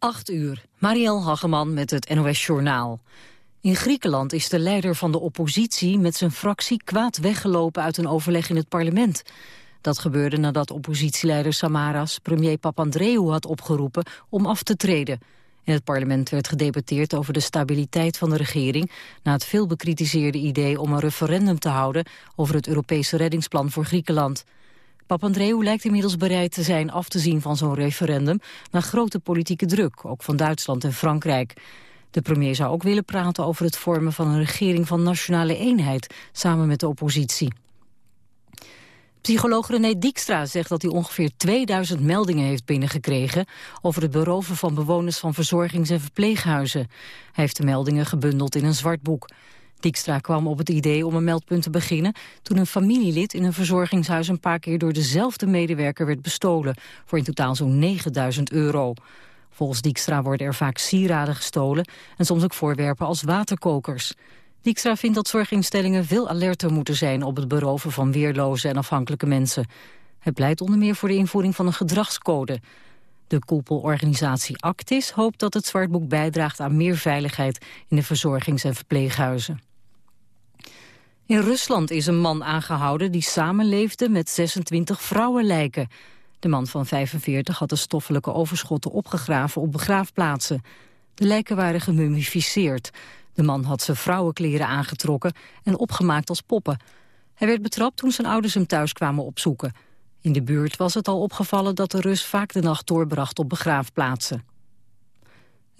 8 uur. Marielle Hageman met het NOS Journaal. In Griekenland is de leider van de oppositie met zijn fractie kwaad weggelopen uit een overleg in het parlement. Dat gebeurde nadat oppositieleider Samaras premier Papandreou had opgeroepen om af te treden. In het parlement werd gedebatteerd over de stabiliteit van de regering... na het veel bekritiseerde idee om een referendum te houden... over het Europese reddingsplan voor Griekenland. Papandreou lijkt inmiddels bereid te zijn af te zien van zo'n referendum... na grote politieke druk, ook van Duitsland en Frankrijk. De premier zou ook willen praten over het vormen van een regering van nationale eenheid... samen met de oppositie. Psycholoog René Dijkstra zegt dat hij ongeveer 2000 meldingen heeft binnengekregen over het beroven van bewoners van verzorgings- en verpleeghuizen. Hij heeft de meldingen gebundeld in een zwart boek. Dijkstra kwam op het idee om een meldpunt te beginnen toen een familielid in een verzorgingshuis een paar keer door dezelfde medewerker werd bestolen voor in totaal zo'n 9000 euro. Volgens Dijkstra worden er vaak sieraden gestolen en soms ook voorwerpen als waterkokers. Dijkstra vindt dat zorginstellingen veel alerter moeten zijn op het beroven van weerloze en afhankelijke mensen. Hij pleit onder meer voor de invoering van een gedragscode. De koepelorganisatie Actis hoopt dat het zwartboek bijdraagt aan meer veiligheid in de verzorgings- en verpleeghuizen. In Rusland is een man aangehouden die samenleefde met 26 vrouwenlijken. De man van 45 had de stoffelijke overschotten opgegraven op begraafplaatsen. De lijken waren gemummificeerd. De man had zijn vrouwenkleren aangetrokken en opgemaakt als poppen. Hij werd betrapt toen zijn ouders hem thuis kwamen opzoeken. In de buurt was het al opgevallen dat de Rus vaak de nacht doorbracht op begraafplaatsen.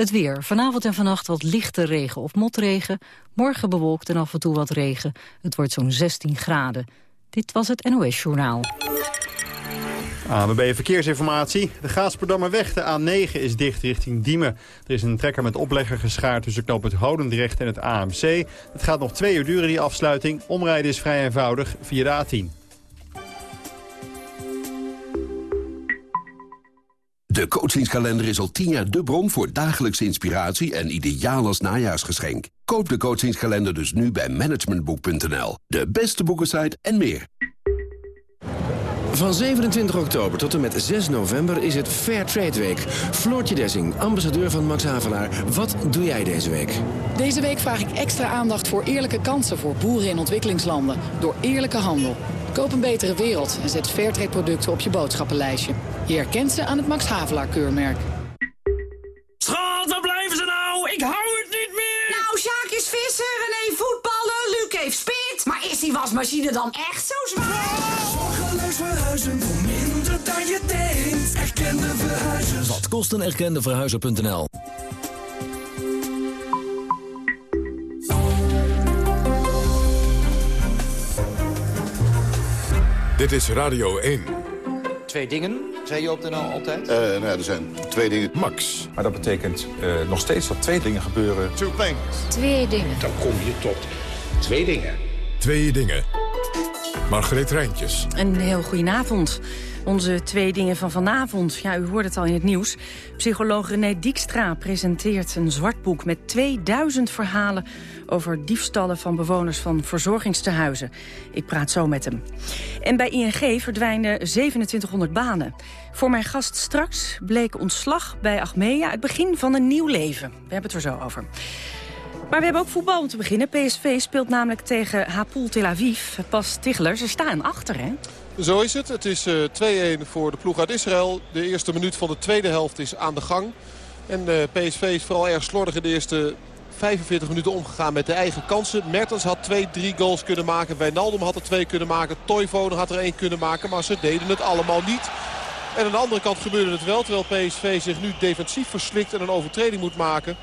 Het weer. Vanavond en vannacht wat lichte regen of motregen. Morgen bewolkt en af en toe wat regen. Het wordt zo'n 16 graden. Dit was het NOS Journaal. ANWB Verkeersinformatie. De Gaasperdammerweg, de A9, is dicht richting Diemen. Er is een trekker met oplegger geschaard tussen knoop het Hodendrecht en het AMC. Het gaat nog twee uur duren, die afsluiting. Omrijden is vrij eenvoudig via de A10. De coachingskalender is al tien jaar de bron voor dagelijkse inspiratie en ideaal als najaarsgeschenk. Koop de coachingskalender dus nu bij managementboek.nl. De beste boekensite en meer. Van 27 oktober tot en met 6 november is het Fair Trade Week. Floortje Dessing, ambassadeur van Max Havelaar. Wat doe jij deze week? Deze week vraag ik extra aandacht voor eerlijke kansen voor boeren in ontwikkelingslanden. Door eerlijke handel. Koop een betere wereld en zet Fairtrade producten op je boodschappenlijstje. Je herkent ze aan het Max Havelaar keurmerk. Schat, waar blijven ze nou? Ik hou het niet meer! Nou, Sjaak is vissen, René voetballen, Luc heeft spit. Maar is die wasmachine dan echt zo zwaar? Zorgeloos verhuizen voor minder dan je denkt. Erkende verhuizers. Wat kost een erkende verhuizer.nl? Dit is Radio 1. Twee dingen, zei je op de NL altijd? Uh, nou ja, er zijn twee dingen. Max. Maar dat betekent uh, nog steeds dat twee dingen gebeuren. Two things. Twee dingen. Dan kom je tot twee dingen. Twee dingen. Margreet Rijntjes. Een heel goedenavond. Onze twee dingen van vanavond. Ja, u hoort het al in het nieuws. Psycholoog René Dijkstra presenteert een zwartboek met 2000 verhalen over diefstallen van bewoners van verzorgingstehuizen. Ik praat zo met hem. En bij ING verdwijnen 2700 banen. Voor mijn gast straks bleek ontslag bij Achmea het begin van een nieuw leven. We hebben het er zo over. Maar we hebben ook voetbal om te beginnen. PSV speelt namelijk tegen Hapoel Tel Aviv. Pas Tigler, ze staan achter, hè? Zo is het. Het is uh, 2-1 voor de ploeg uit Israël. De eerste minuut van de tweede helft is aan de gang. En uh, PSV is vooral erg slordig in de eerste 45 minuten omgegaan met de eigen kansen. Mertens had twee, drie goals kunnen maken. Wijnaldum had er twee kunnen maken. Toivonen had er één kunnen maken. Maar ze deden het allemaal niet. En aan de andere kant gebeurde het wel. Terwijl PSV zich nu defensief verslikt en een overtreding moet maken.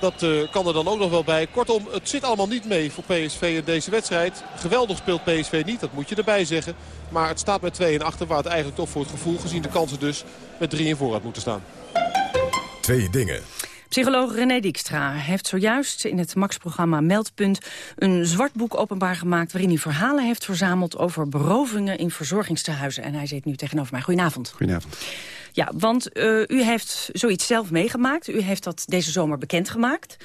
Dat uh, kan er dan ook nog wel bij. Kortom, het zit allemaal niet mee voor PSV in deze wedstrijd. Geweldig speelt PSV niet, dat moet je erbij zeggen. Maar het staat met 2 en achter, waar het eigenlijk toch voor het gevoel... gezien de kansen dus met 3 in voorraad moeten staan. Twee dingen. Psycholoog René Dijkstra heeft zojuist in het Max-programma Meldpunt... een zwart boek openbaar gemaakt waarin hij verhalen heeft verzameld... over berovingen in verzorgingstehuizen. En hij zit nu tegenover mij. Goedenavond. Goedenavond. Ja, want uh, u heeft zoiets zelf meegemaakt. U heeft dat deze zomer bekendgemaakt.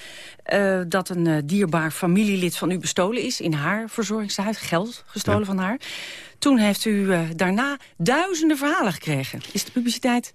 Uh, dat een uh, dierbaar familielid van u bestolen is in haar verzorgingstehuis. Geld gestolen ja. van haar. Toen heeft u daarna duizenden verhalen gekregen. Is de publiciteit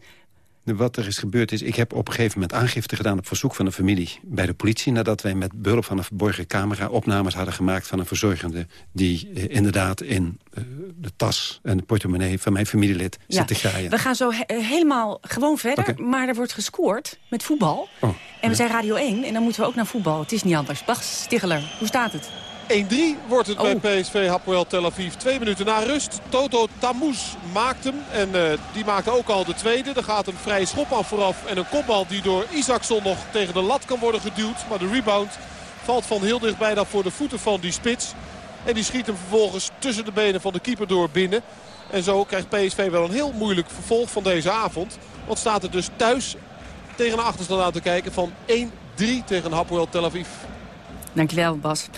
wat er is gebeurd is... ik heb op een gegeven moment aangifte gedaan op verzoek van de familie... bij de politie, nadat wij met behulp van een verborgen camera... opnames hadden gemaakt van een verzorgende... die eh, inderdaad in eh, de tas en de portemonnee van mijn familielid zit te graaien. We gaan zo helemaal gewoon verder, maar er wordt gescoord met voetbal. Oh, en we zijn Radio 1 en dan moeten we ook naar voetbal. Het is niet anders. Bas Stiggeler, hoe staat het? 1-3 wordt het bij oh. PSV Hapoel Tel Aviv. Twee minuten na rust. Toto Tamous maakt hem. En uh, die maakte ook al de tweede. Er gaat een vrije schop af vooraf. En een kopbal die door Isaacson nog tegen de lat kan worden geduwd. Maar de rebound valt van heel dichtbij dan voor de voeten van die spits. En die schiet hem vervolgens tussen de benen van de keeper door binnen. En zo krijgt PSV wel een heel moeilijk vervolg van deze avond. Want staat er dus thuis tegen een achterstand aan te kijken van 1-3 tegen Hapoel Tel Aviv. Dankjewel Bas.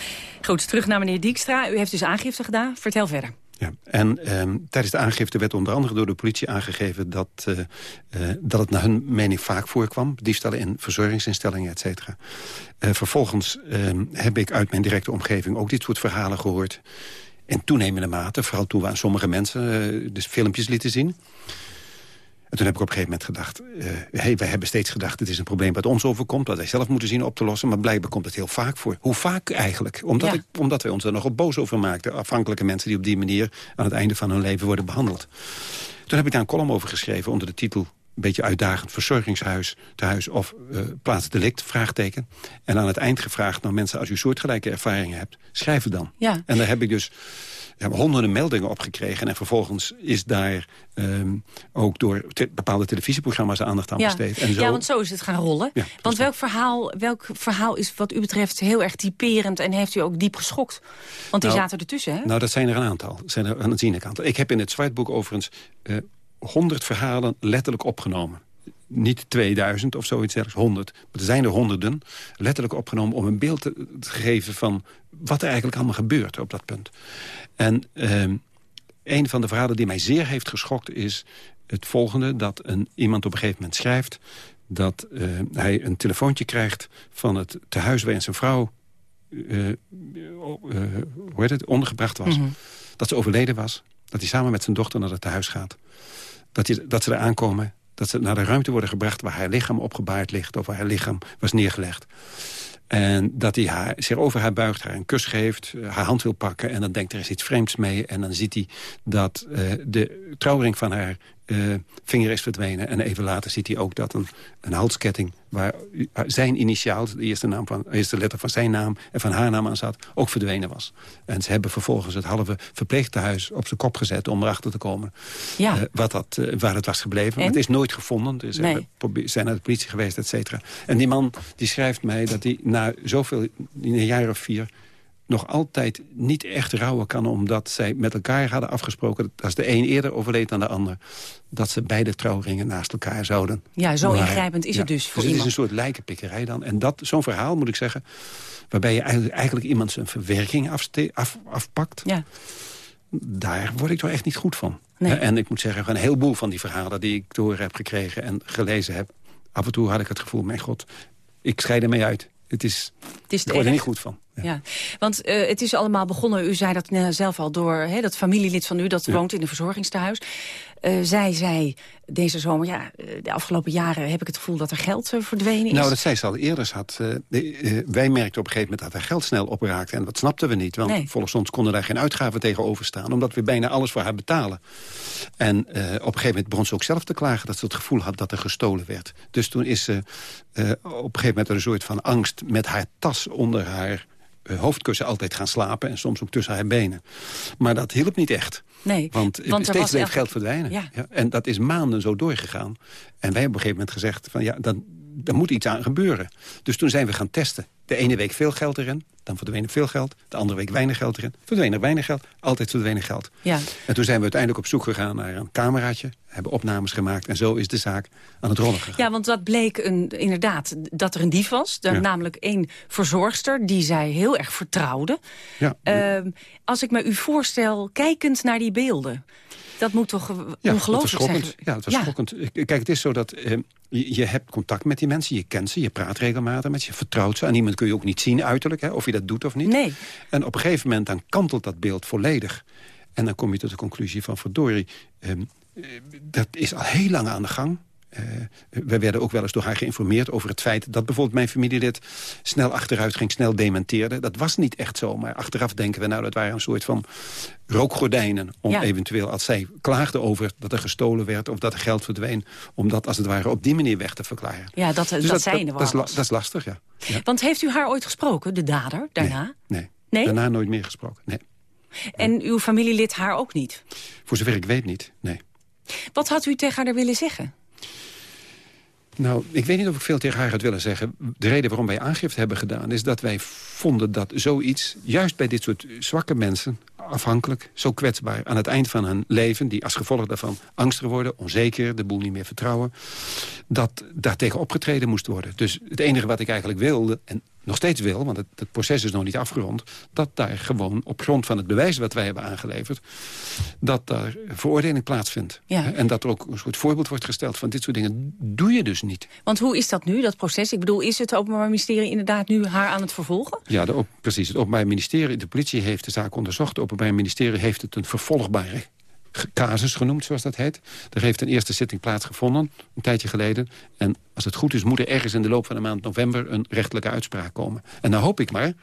Goed, terug naar meneer Dijkstra. U heeft dus aangifte gedaan. Vertel verder. Ja, en ehm, tijdens de aangifte werd onder andere door de politie aangegeven... dat, uh, uh, dat het naar hun mening vaak voorkwam. Diefstallen in verzorgingsinstellingen, et cetera. Uh, vervolgens ehm, heb ik uit mijn directe omgeving ook dit soort verhalen gehoord. In toenemende mate, vooral toen we aan sommige mensen dus filmpjes lieten zien... En toen heb ik op een gegeven moment gedacht... Uh, hey, wij hebben steeds gedacht, het is een probleem wat ons overkomt... dat wij zelf moeten zien op te lossen. Maar blijkbaar komt het heel vaak voor. Hoe vaak eigenlijk? Omdat, ik, omdat wij ons er nogal boos over maakten. Afhankelijke mensen die op die manier... aan het einde van hun leven worden behandeld. Toen heb ik daar een column over geschreven onder de titel... een beetje uitdagend verzorgingshuis, tehuis of uh, plaatsdelict, vraagteken. En aan het eind gevraagd, nou mensen, als u soortgelijke ervaringen hebt... schrijf het dan. Ja. En daar heb ik dus hebben honderden meldingen opgekregen. En vervolgens is daar um, ook door bepaalde televisieprogramma's aandacht aan besteed. En zo... Ja, want zo is het gaan rollen. want welk verhaal, welk verhaal is wat u betreft heel erg typerend... en heeft u ook diep geschokt? Want die nou, zaten ertussen, hè? Nou, dat zijn er een aantal. Dat zijn er een aanzienlijk aantal. Ik heb in het zwartboek overigens uh, eh, 100 verhalen letterlijk opgenomen niet 2000 of zoiets ergens, 100. Maar er zijn er honderden, letterlijk opgenomen... om een beeld te, geven van wat er eigenlijk allemaal gebeurt op dat punt. En uh, een van de verhalen die mij zeer heeft geschokt is het volgende... dat een, iemand op een gegeven moment schrijft... dat uh, hij een telefoontje krijgt van het tehuis waarin zijn vrouw... Uh, hoe heet het, ondergebracht was. Mhm. Dat ze overleden was. Dat hij samen met zijn dochter naar het tehuis gaat. Dat, hij, dat ze er aankomen dat ze naar de ruimte worden gebracht waar haar lichaam opgebaard ligt... of waar haar lichaam was neergelegd. En dat hij haar, zich over haar buigt, haar een kus geeft, eh, haar hand wil pakken... en dan denkt er is iets vreemds mee. En dan ziet hij dat uh, de trouwring van haar uh, vinger is verdwenen. En even later ziet hij ook dat een, een halsketting... waar zijn initiaal, de eerste, naam van, de eerste letter van zijn naam... en van haar naam aan zat, ook verdwenen was. En ze hebben vervolgens het halve verpleegtehuis op zijn kop gezet... om erachter te komen ja. uh, wat dat, uh, waar het was gebleven. Het is nooit gevonden. Dus nee. ze zijn naar de politie geweest, et cetera. En die man die schrijft mij dat hij na zoveel, in een jaar of vier nog altijd niet echt rouwen kan... omdat zij met elkaar hadden afgesproken... dat als de een eerder overleed dan de ander... dat ze beide trouwringen naast elkaar zouden. Ja, zo ingrijpend is het dus voor dus het is een soort lijkenpikkerij dan. En dat zo'n verhaal, moet ik zeggen... waarbij je eigenlijk, eigenlijk iemand zijn verwerking af, afpakt... Ja. daar word ik toch echt niet goed van. Nee. En ik moet zeggen, een heleboel van die verhalen... die ik door heb gekregen en gelezen heb... af en toe had ik het gevoel, mijn god, ik scheid ermee uit. Het is, het is ik word er niet goed van. Ja. want uh, het is allemaal begonnen, u zei dat zelf al, door hè, dat familielid van u... dat woont in een verzorgingstehuis. Uh, zij zei deze zomer, ja, eh, de afgelopen jaren heb ik het gevoel dat er geld uh, verdwenen is. Nou, dat zei ze al eerder. Had, wij merkten op een gegeven moment dat er geld snel opraakte. En dat snapten we niet, want nee. volgens ons konden daar geen uitgaven tegenover staan. Omdat we bijna alles voor haar betalen. En op een gegeven moment begon ze ook zelf te klagen dat ze het gevoel had dat er gestolen werd. Dus toen is ze op een gegeven moment een soort van angst met haar tas onder haar eh, hoofdkussen altijd gaan slapen... en soms ook tussen haar benen. Maar dat hielp niet echt. Nee, want, want steeds bleef geld verdwijnen. Ja. ja. En dat is maanden zo doorgegaan. En wij hebben op een gegeven moment gezegd... van ja, dan, er moet iets aan gebeuren. Dus toen zijn we gaan testen. De ene week veel geld erin, dan verdween er veel geld. De andere week weinig geld erin, verdween er weinig geld. Altijd verdwenen geld. Ja. En toen zijn we uiteindelijk op zoek gegaan naar een cameraatje. Hebben opnames gemaakt en zo is de zaak aan het rollen gegaan. Ja, want dat bleek een, inderdaad dat er een dief was. Er, Namelijk één verzorgster die zij heel erg vertrouwde. Ja. Uh, als ik me u voorstel, kijkend naar die beelden... Dat moet toch ja, ongelooflijk zijn? Ja, het was ja. schokkend. Kijk, het is zo dat uh, je, je, hebt contact met die mensen. Je kent ze, je praat regelmatig met ze, je vertrouwt ze. En iemand kun je ook niet zien uiterlijk, hè, of je dat doet of niet. Nee. En op een gegeven moment dan kantelt dat beeld volledig. En dan kom je tot de conclusie van verdorie... Uh, dat is al heel lang aan de gang. Uh, we werden ook wel eens door haar geïnformeerd over het feit... dat bijvoorbeeld mijn familielid snel achteruit ging, snel dementeerde. Dat was niet echt zo, maar achteraf denken we... nou, dat waren een soort van rookgordijnen... om eventueel, als zij klaagde over dat er gestolen werd... of dat er geld verdween, om dat als het ware op die manier weg te verklaren. Ja, dat, dus dat, zijn dat, dat, is, dat is lastig, ja. Want heeft u haar ooit gesproken, de dader, daarna? Nee, nee. daarna nooit meer gesproken, nee. En uw familielid haar ook niet? Voor zover ik weet niet, nee. Wat had u tegen haar willen zeggen? Nou, ik weet niet of ik veel tegen haar had willen zeggen. De reden waarom wij aangifte hebben gedaan... is dat wij vonden dat zoiets, juist bij dit soort zwakke mensen... afhankelijk, zo kwetsbaar, aan het eind van hun leven... die als gevolg daarvan angstig worden, onzeker, de boel niet meer vertrouwen... dat daar tegen opgetreden moest worden. Dus het enige wat ik eigenlijk wilde... en nog steeds wil, want het, het, proces is nog niet afgerond... dat daar gewoon op grond van het bewijs wat wij hebben aangeleverd... dat daar veroordeling plaatsvindt. En dat er ook een soort voorbeeld wordt gesteld van dit soort dingen doe je dus niet. Want hoe is dat nu, dat proces? Ik bedoel, is het Openbaar Ministerie inderdaad nu haar aan het vervolgen? Ja, de, precies. Het Openbaar Ministerie, de politie heeft de zaak onderzocht. Het Openbaar Ministerie heeft het een vervolgbare casus genoemd, zoals dat heet. Er heeft een eerste zitting plaatsgevonden, een tijdje geleden. En als het goed is, moet er ergens in de loop van de maand november... een rechtelijke uitspraak komen. En dan hoop ik maar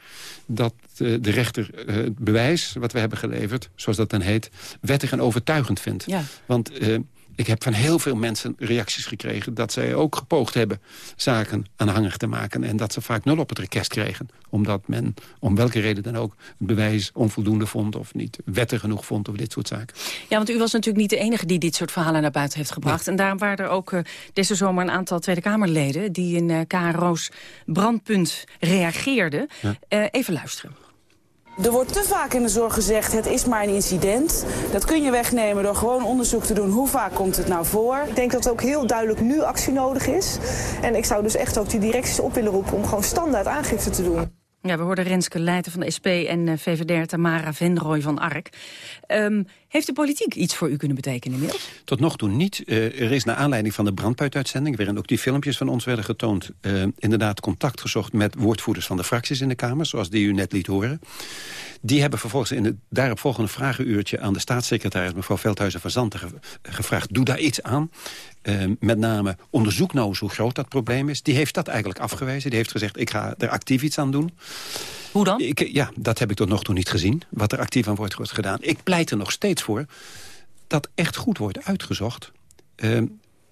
dat uh, de rechter uh, het bewijs wat we hebben geleverd... zoals dat dan heet, wettig en overtuigend vindt. Ja. Want... Uh, ik heb van heel veel mensen reacties gekregen... dat zij ook gepoogd hebben zaken aanhangig te maken... en dat ze vaak nul op het rekest kregen. Omdat men, om welke reden dan ook... het bewijs onvoldoende vond of niet wettig genoeg vond... of dit soort zaken. Ja, want u was natuurlijk niet de enige die dit soort verhalen naar buiten heeft gebracht. En daarom waren er ook uh, deze zomer een aantal Tweede Kamerleden... die in uh, KRO's brandpunt reageerden. Ja. Uh, even luisteren. Er wordt te vaak in de zorg gezegd, het is maar een incident. Dat kun je wegnemen door gewoon onderzoek te doen. Hoe vaak komt het nou voor? Ik denk dat ook heel duidelijk nu actie nodig is. En ik zou dus echt ook die directies op willen roepen om gewoon standaard aangifte te doen. Ja, we hoorden Renske Leijten van de SP en uh, VVD Tamara Venrooy van ARK. Um, heeft de politiek iets voor u kunnen betekenen inmiddels? Tot nog toe niet. Uh, er is naar aanleiding van de brandpuituitzending... waarin ook die filmpjes van ons werden getoond... Uh, inderdaad contact gezocht met woordvoerders van de fracties in de Kamer... zoals die u net liet horen. Die hebben vervolgens in het daaropvolgende vragenuurtje... aan de staatssecretaris mevrouw Veldhuizen van Zanten gevraagd... doe daar iets aan. Uh, met name onderzoek nou eens hoe groot dat probleem is. Die heeft dat eigenlijk afgewezen. Die heeft gezegd, ik ga er actief iets aan doen. Hoe dan? Ik, ja, dat heb ik tot nog toe niet gezien. Wat er actief aan wordt, wordt gedaan. Ik pleit er nog steeds voor dat echt goed wordt uitgezocht... Uh,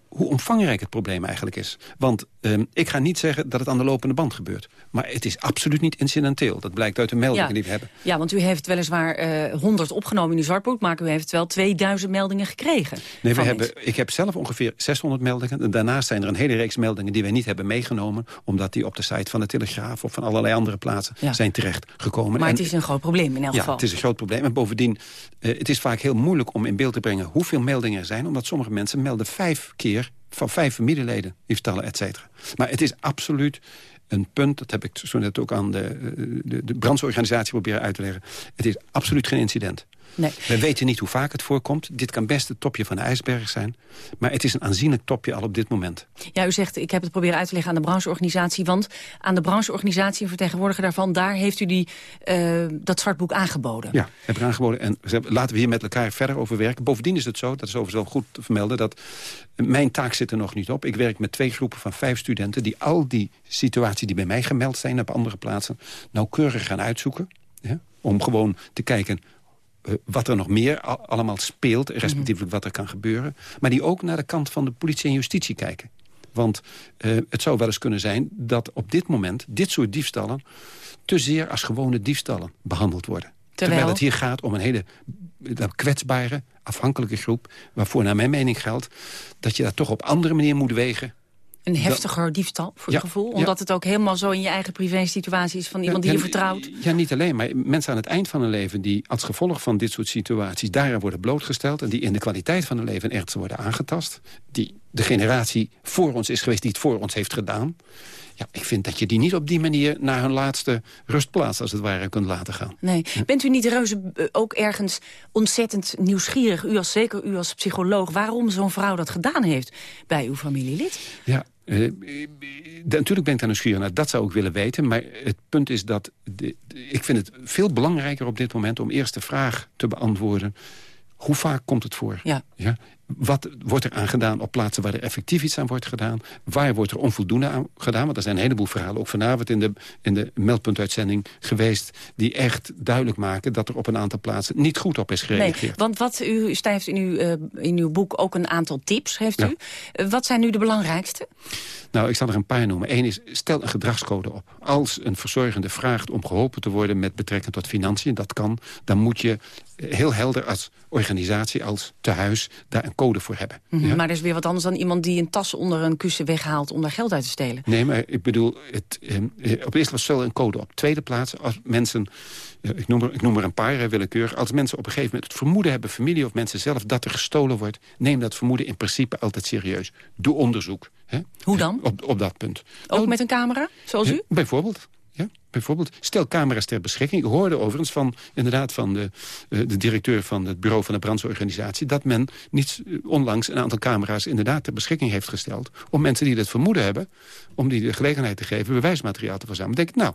hoe omvangrijk het probleem eigenlijk is. Want uh, ik ga niet zeggen dat het aan de lopende band gebeurt. Maar het is absoluut niet incidenteel. Dat blijkt uit de meldingen die we hebben. Ja, want u heeft weliswaar eh, 100 opgenomen in uw zwartboek... maar u heeft wel 2000 meldingen gekregen. Nee, we hebben, ik heb zelf ongeveer 600 meldingen. En daarnaast zijn er een hele reeks meldingen die wij niet hebben meegenomen... omdat die op de site van de Telegraaf of van allerlei andere plaatsen ja. zijn terechtgekomen. Maar en, het is een groot probleem in elk ja, geval. het is een groot probleem. En bovendien, uh, het is vaak heel moeilijk om in beeld te brengen... hoeveel meldingen er zijn, omdat sommige mensen melden vijf keer van vijf familieleden die et cetera. Maar het is absoluut een punt, dat heb ik zo net ook aan de, de, de brandsorganisatie proberen uit te leggen. Het is absoluut geen incident. Nee. We weten niet hoe vaak het voorkomt. Dit kan best het topje van de ijsberg zijn. Maar het is een aanzienlijk topje al op dit moment. Ja, u zegt, ik heb het proberen uit te leggen aan de brancheorganisatie. Want aan de brancheorganisatie en vertegenwoordiger daarvan... daar heeft u die, uh, dat zwartboek aangeboden. Ja, hebben aangeboden. En laten we hier met elkaar verder over werken. Bovendien is het zo, dat is overigens wel goed te vermelden... dat mijn taak zit er nog niet op. Ik werk met twee groepen van vijf studenten... die al die situaties die bij mij gemeld zijn op andere plaatsen... nauwkeurig gaan uitzoeken. Ja, om gewoon te kijken wat er nog meer al allemaal speelt, respectievelijk -hmm. wat er kan gebeuren. Maar die ook naar de kant van de politie en justitie kijken. Want uh, het zou wel eens kunnen zijn dat op dit moment... dit soort diefstallen te zeer als gewone diefstallen behandeld worden. Terwijl, Terwijl het hier gaat om een hele kwetsbare, afhankelijke groep... waarvoor naar mijn mening geldt dat je dat toch op andere manier moet wegen een heftiger diefstal, voor ja, het gevoel? Omdat ja. het ook helemaal zo in je eigen privé-situatie is... van iemand ja, die je vertrouwt? Ja, niet alleen, maar mensen aan het eind van hun leven... die als gevolg van dit soort situaties daaraan worden blootgesteld... en die in de kwaliteit van hun leven ergens worden aangetast... die de generatie voor ons is geweest die het voor ons heeft gedaan... Ja, ik vind dat je die niet op die manier naar hun laatste rustplaats, als het ware, kunt laten gaan. Nee. Bent u niet, Reuze, ook ergens ontzettend nieuwsgierig, u als, zeker u als psycholoog, waarom zo'n vrouw dat gedaan heeft bij uw familielid? Ja, uh, natuurlijk ben ik daar nieuwsgierig naar. Dat zou ik willen weten. Maar het punt is dat... De, de, ik vind het veel belangrijker op dit moment... om eerst de vraag te beantwoorden... hoe vaak komt het voor? Ja. ja? Wat wordt er aan gedaan op plaatsen waar er effectief iets aan wordt gedaan? Waar wordt er onvoldoende aan gedaan? Want er zijn een heleboel verhalen, ook vanavond in de, in de meldpuntuitzending geweest... die echt duidelijk maken dat er op een aantal plaatsen niet goed op is gereageerd. Nee, want wat u stijft in uw, uh, in uw boek ook een aantal tips, heeft u. Uh, wat zijn nu de belangrijkste? Nou, ik zal er een paar noemen. Eén is, stel een gedragscode op. Als een verzorgende vraagt om geholpen te worden met betrekking tot financiën, dat kan, dan moet je heel helder als organisatie, als tehuis, daar een code voor hebben. Mm -hmm, ja? Maar dat is weer wat anders dan iemand die een tas onder een kussen weghaalt om daar geld uit te stelen. Nee, maar ik bedoel, het, eh, op eerste plaats wel een code op. Tweede plaats, als mensen, ik noem er, ik noem er een paar willekeurig, als mensen op een gegeven moment het vermoeden hebben, familie of mensen zelf, dat er gestolen wordt, neem dat vermoeden in principe altijd serieus. Doe onderzoek. Hè? Hoe dan? Op, op dat punt. Ook met een camera, zoals u? Bijvoorbeeld. Ja, bijvoorbeeld, stel camera's ter beschikking. Ik hoorde overigens van, inderdaad van de, uh, de directeur van het bureau van de brandsorganisatie... dat men niet onlangs een aantal camera's inderdaad ter beschikking heeft gesteld... om mensen die dat vermoeden hebben, om die de gelegenheid te geven... bewijsmateriaal te verzamelen. denk ik, nou,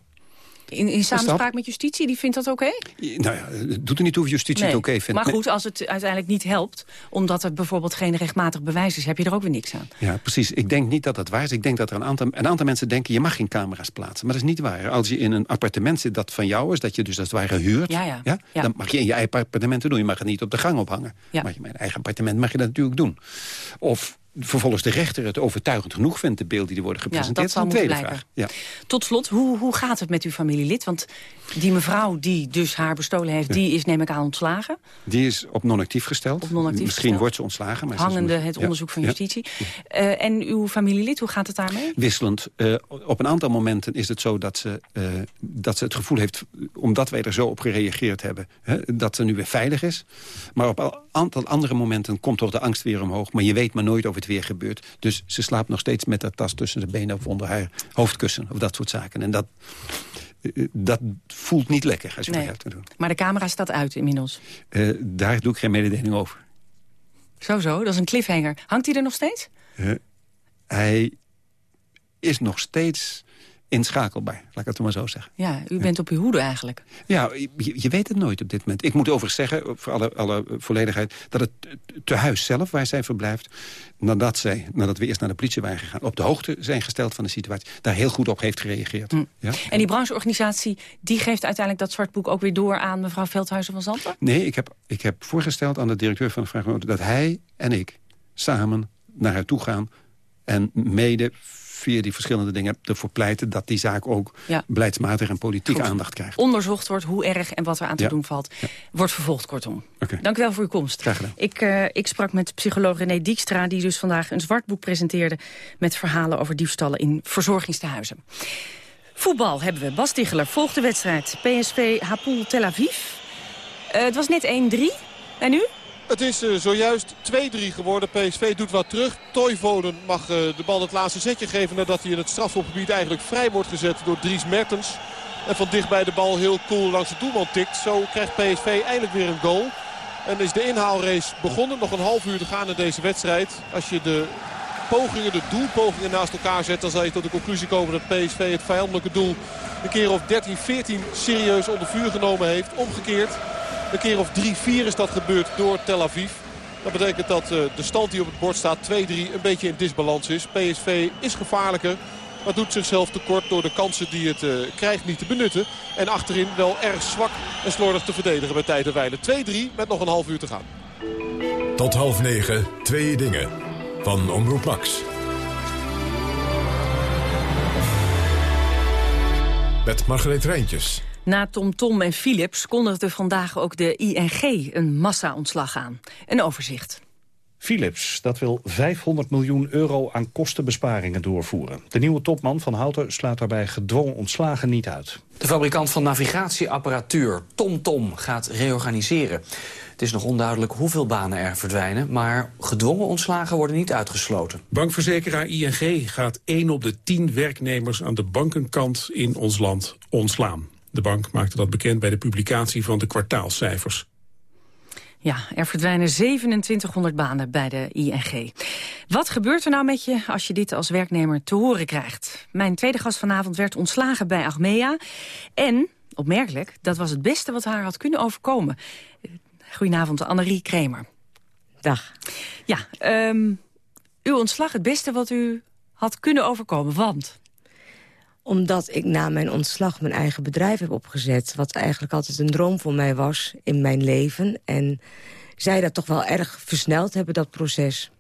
in, in samenspraak met justitie, die vindt dat oké? Okay? Nou ja, het doet er niet hoe justitie nee, het oké okay vindt. Maar goed, als het uiteindelijk niet helpt... omdat er bijvoorbeeld geen rechtmatig bewijs is... heb je er ook weer niks aan. Ja, precies. Ik denk niet dat dat waar is. Ik denk dat er een aantal, een aantal mensen denken... je mag geen camera's plaatsen. Maar dat is niet waar. Als je in een appartement zit dat van jou is... dat je dus als het ware huurt... Ja, ja. Ja? ja. dan mag je in je eigen appartement doen. Je mag het niet op de gang ophangen. Maar in je eigen appartement mag je dat natuurlijk doen. Of vervolgens de rechter het overtuigend genoeg vindt... de beelden die worden gepresenteerd, ja, dat is een tweede blijken. vraag. Ja. Tot slot, hoe, hoe gaat het met uw familielid? Want die mevrouw die dus haar bestolen heeft... die is, neem ik aan, ontslagen? Die is op non-actief gesteld. Op non Misschien gesteld. wordt ze ontslagen. Maar Hangende het onderzoek van justitie. Uh, en uw familielid, hoe gaat het daarmee? Wisselend. Uh, op een aantal momenten is het zo dat ze, uh, dat ze het gevoel heeft... omdat wij er zo op gereageerd hebben... Hè, dat ze nu weer veilig is. Maar op een aantal andere momenten komt toch de angst weer omhoog. Maar je weet maar nooit of het weer gebeurt. Dus ze slaapt nog steeds met dat tas tussen de benen... of onder haar hoofdkussen of dat soort zaken. En dat, dat voelt niet lekker als je Nee. dat te doen. Maar de camera staat uit inmiddels. Uh, daar doe ik geen mededeling over. Zo, zo. Dat is een cliffhanger. Hangt hij er nog steeds? Uh, hij is nog steeds inschakelbaar, laat ik het maar zo zeggen. Ja, u bent op uw hoede eigenlijk. Ja, je, je, weet het nooit op dit moment. Ik moet overigens zeggen, voor alle, alle volledigheid... dat het tehuis zelf, waar zij verblijft... nadat, zij, nadat we eerst naar de politie waren gegaan... op de hoogte zijn gesteld van de situatie... daar heel goed op heeft gereageerd. Hm. Ja? En die brancheorganisatie die geeft uiteindelijk dat zwartboek ook weer door... aan mevrouw Veldhuizen van Zanten? Nee, ik heb, ik heb voorgesteld aan de directeur van de Vraag dat hij en ik samen naar haar toe gaan... en mede via die verschillende dingen ervoor pleiten... dat die zaak ook ja. beleidsmatig en politiek Goed. aandacht krijgt. Onderzocht wordt hoe erg en wat er aan te Ja. doen valt. Ja. Wordt vervolgd, kortom. Dank u wel voor uw komst. Graag gedaan. Ik, uh, ik sprak met psycholoog René Dijkstra... die dus vandaag een zwart boek presenteerde... met verhalen over diefstallen in verzorgingstehuizen. Voetbal hebben we. Bas Ticheler volgt de wedstrijd. PSV Hapoel Tel Aviv. Uh, het was net 1-3. En nu? Het is uh, zojuist 2-3 geworden. PSV doet wat terug. Toivonen mag uh, de bal het laatste zetje geven... nadat hij in het strafschopgebied eigenlijk vrij wordt gezet door Dries Mertens. En van dichtbij de bal heel cool langs de doelman tikt. Zo krijgt PSV eindelijk weer een goal. En is de inhaalrace begonnen. Nog een half uur te gaan in deze wedstrijd. Als je de pogingen, de doelpogingen naast elkaar zet... dan zal je tot de conclusie komen dat PSV het vijandelijke doel... een keer of 13, 14 serieus onder vuur genomen heeft. Omgekeerd. Een keer of 3-4 is dat gebeurd door Tel Aviv. Dat betekent dat uh, de stand die op het bord staat 2-3 een beetje in disbalans is. PSV is gevaarlijker. Maar doet zichzelf tekort door de kansen die het uh, krijgt niet te benutten. En achterin wel erg zwak en slordig te verdedigen bij tijd en wijle. 2-3 met nog een half uur te gaan. Tot half negen, twee dingen. Van Omroep Max. Met Margreet Rijntjes. Na TomTom Tom en Philips kondigde vandaag ook de ING een massa-ontslag aan. Een overzicht. Philips, dat wil 500 miljoen euro aan kostenbesparingen doorvoeren. De nieuwe topman van Houten sluit daarbij gedwongen ontslagen niet uit. De fabrikant van navigatieapparatuur, TomTom, gaat reorganiseren. Het is nog onduidelijk hoeveel banen er verdwijnen... maar gedwongen ontslagen worden niet uitgesloten. Bankverzekeraar ING gaat 1 op de 10 werknemers aan de bankenkant in ons land ontslaan. De bank maakte dat bekend bij de publicatie van de kwartaalcijfers. Ja, er verdwijnen 2700 banen bij de ING. Wat gebeurt er nou met je als je dit als werknemer te horen krijgt? Mijn tweede gast vanavond werd ontslagen bij Achmea. En, opmerkelijk, dat was het beste wat haar had kunnen overkomen. Goedenavond, Annerie Kremer. Dag. Ja, um, uw ontslag het beste wat u had kunnen overkomen, want omdat ik na mijn ontslag mijn eigen bedrijf heb opgezet... wat eigenlijk altijd een droom voor mij was in mijn leven. En zij dat toch wel erg versneld hebben, dat proces.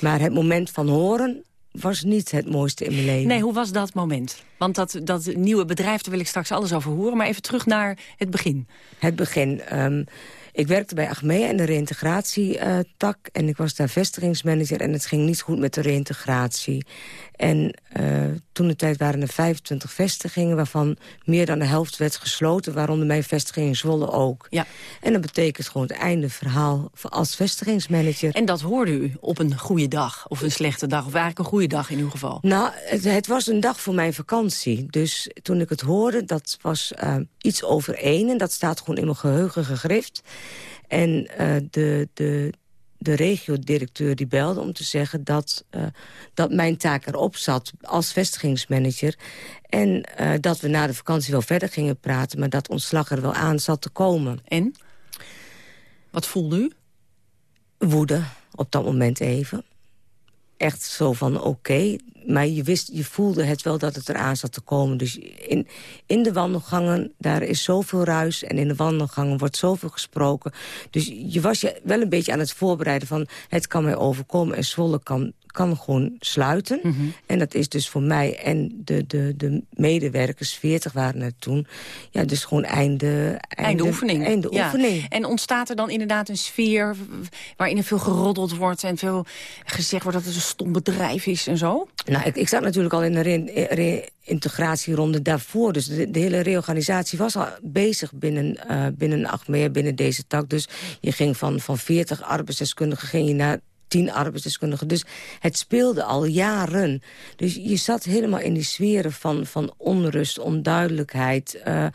Maar het moment van horen was niet het mooiste in mijn leven. Nee, hoe was dat moment? Want dat, dat nieuwe bedrijf, daar wil ik straks alles over horen. Maar even terug naar het begin. Het begin. Um, ik werkte bij Achmea in de reïntegratietak. en ik was daar vestigingsmanager en het ging niet goed met de reïntegratie. En uh, toen de tijd waren er 25 vestigingen... waarvan meer dan de helft werd gesloten... waaronder mijn vestiging in Zwolle ook. Ja. En dat betekent gewoon het einde verhaal als vestigingsmanager. En dat hoorde u op een goede dag of een slechte dag? Of eigenlijk een goede dag in uw geval? Nou, het, het was een dag voor mijn vakantie. Dus toen ik het hoorde, dat was uh, iets over één... en dat staat gewoon in mijn geheugen gegrift. En uh, de... de de regiodirecteur die belde om te zeggen dat, uh, dat mijn taak erop zat als vestigingsmanager. En uh, dat we na de vakantie wel verder gingen praten, maar dat ontslag er wel aan zat te komen. En? Wat voelde u? Woede, op dat moment even. Echt zo van oké, okay, maar je, wist, je voelde het wel dat het eraan zat te komen. Dus in, in de wandelgangen, daar is zoveel ruis... en in de wandelgangen wordt zoveel gesproken. Dus je was je wel een beetje aan het voorbereiden van... het kan mij overkomen en Zwolle kan, kan gewoon sluiten. Mhm. En dat is dus voor mij en de, de, de medewerkers, 40 waren er toen... ja, dus gewoon einde... Einde, einde oefening. Einde ja. oefening. En ontstaat er dan inderdaad een sfeer... waarin er veel geroddeld wordt en veel gezegd wordt... dat het een stom bedrijf is en zo? Nou, ik, ik zat natuurlijk al in de re reïntegratieronde daarvoor. Dus de, de, hele reorganisatie was al bezig binnen, uh, binnen Achmea, binnen deze tak. Dus je ging van, van 40 arbeidsdeskundigen ging je naar tien arbeidsdeskundigen. Dus het speelde al jaren. Dus je zat helemaal in die sferen van, van onrust, onduidelijkheid. Uh,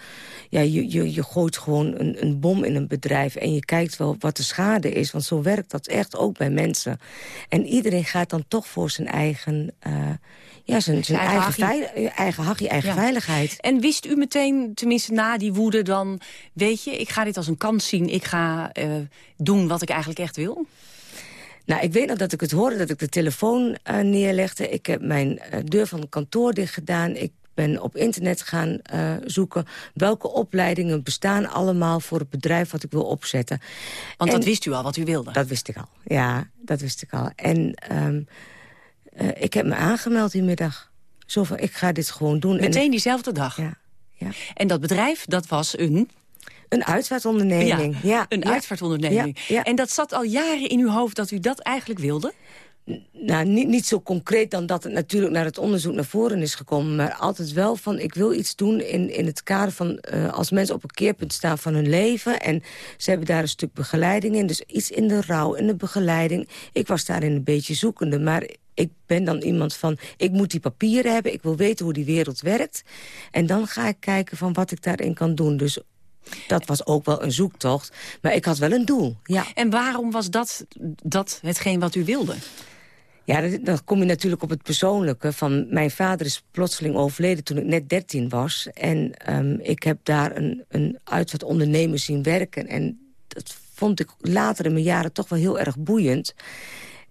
ja, je, je, je gooit gewoon een, een bom in een bedrijf... en je kijkt wel wat de schade is. Want zo werkt dat echt ook bij mensen. En iedereen gaat dan toch voor zijn eigen... Uh, ja, zijn, zijn eigen, eigen, hachie. eigen, hachie, eigen ja. veiligheid. En wist u meteen, tenminste na die woede dan... weet je, ik ga dit als een kans zien, ik ga uh, doen wat ik eigenlijk echt wil? Nou, ik weet nog dat ik het hoorde, dat ik de telefoon uh, neerlegde. Ik heb mijn uh, deur van het kantoor dicht gedaan. Ik ben op internet gaan uh, zoeken welke opleidingen bestaan allemaal voor het bedrijf wat ik wil opzetten. Want en, dat wist u al, wat u wilde? Dat wist ik al, ja, dat wist ik al. En um, uh, ik heb me aangemeld die middag. Zo van, ik ga dit gewoon doen. Meteen en, diezelfde dag? Ja, ja. En dat bedrijf, dat was een... Een uitvaartonderneming, ja. ja een uitvaartonderneming. Ja, En dat zat al jaren in uw hoofd dat u dat eigenlijk wilde? Nou, niet, niet zo concreet dan dat het natuurlijk naar het onderzoek naar voren is gekomen. Maar altijd wel van, ik wil iets doen in, in het kader van... Uh, als mensen op een keerpunt staan van hun leven. En ze hebben daar een stuk begeleiding in. Dus iets in de rouw, in de begeleiding. Ik was daarin een beetje zoekende, maar ik ben dan iemand van, ik moet die papieren hebben, ik wil weten hoe die wereld werkt. En dan ga ik kijken van wat ik daarin kan doen. Dus dat was ook wel een zoektocht, maar ik had wel een doel. Ja. En waarom was dat, dat hetgeen wat u wilde? Ja, dan kom je natuurlijk op het persoonlijke. Van mijn vader is plotseling overleden toen ik net 13 was. En um, ik heb daar een, een uitvaartondernemer zien werken. En dat vond ik later in mijn jaren toch wel heel erg boeiend.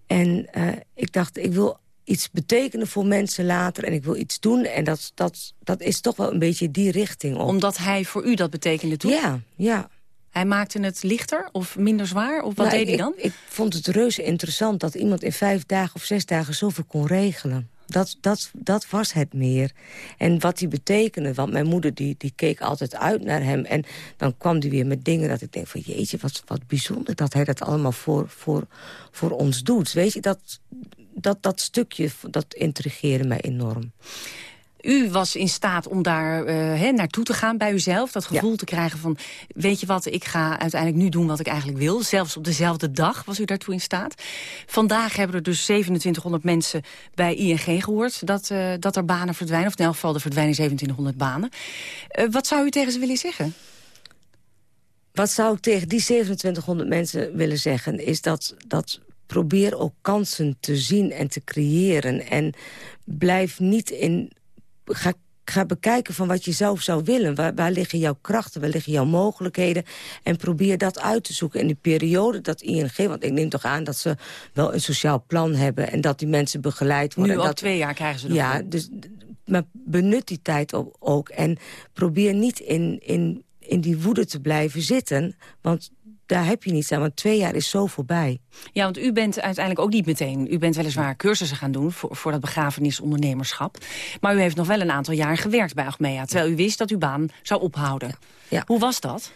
En uh, ik dacht, ik wil iets betekenen voor mensen later en ik wil iets doen. En dat, dat, dat is toch wel een beetje die richting op. Omdat hij voor u dat betekende toen? Ja, ja. Hij maakte het lichter of minder zwaar? Of wat nou, deed hij dan? Ik, ik vond het reuze interessant dat iemand in vijf dagen of zes dagen zoveel kon regelen. Dat, dat, dat was het meer. En wat die betekende, want mijn moeder die, die keek altijd uit naar hem... en dan kwam hij weer met dingen dat ik denk van... jeetje, wat, wat bijzonder dat hij dat allemaal voor, voor, voor ons doet. Weet je, dat, dat, dat stukje, dat intrigeerde mij enorm. U was in staat om daar uh, he, naartoe te gaan bij uzelf. Dat gevoel ja. te krijgen van, weet je wat, ik ga uiteindelijk nu doen wat ik eigenlijk wil. Zelfs op dezelfde dag was u daartoe in staat. Vandaag hebben er dus 2700 mensen bij ING gehoord... dat, uh, dat er banen verdwijnen, of in elk geval er verdwijnen 2700 banen. Uh, wat zou u tegen ze willen zeggen? Wat zou ik tegen die 2700 mensen willen zeggen... is dat, dat probeer ook kansen te zien en te creëren. En blijf niet in ga ga bekijken van wat je zelf zou willen. Waar, waar liggen jouw krachten, waar liggen jouw mogelijkheden? En probeer dat uit te zoeken. In die periode dat ING, want ik neem toch aan dat ze wel een sociaal plan hebben... en dat die mensen begeleid worden. Nu al dat, twee jaar krijgen ze dat. Ja, dus, maar benut die tijd ook. En probeer niet in, in, in die woede te blijven zitten. Want daar heb je niets aan, want twee jaar is zo voorbij. Ja, want u bent uiteindelijk ook niet meteen... u bent weliswaar cursussen gaan doen voor, voor dat begrafenisondernemerschap. Maar u heeft nog wel een aantal jaar gewerkt bij Achmea... terwijl u wist dat uw baan zou ophouden. Ja. Hoe was dat?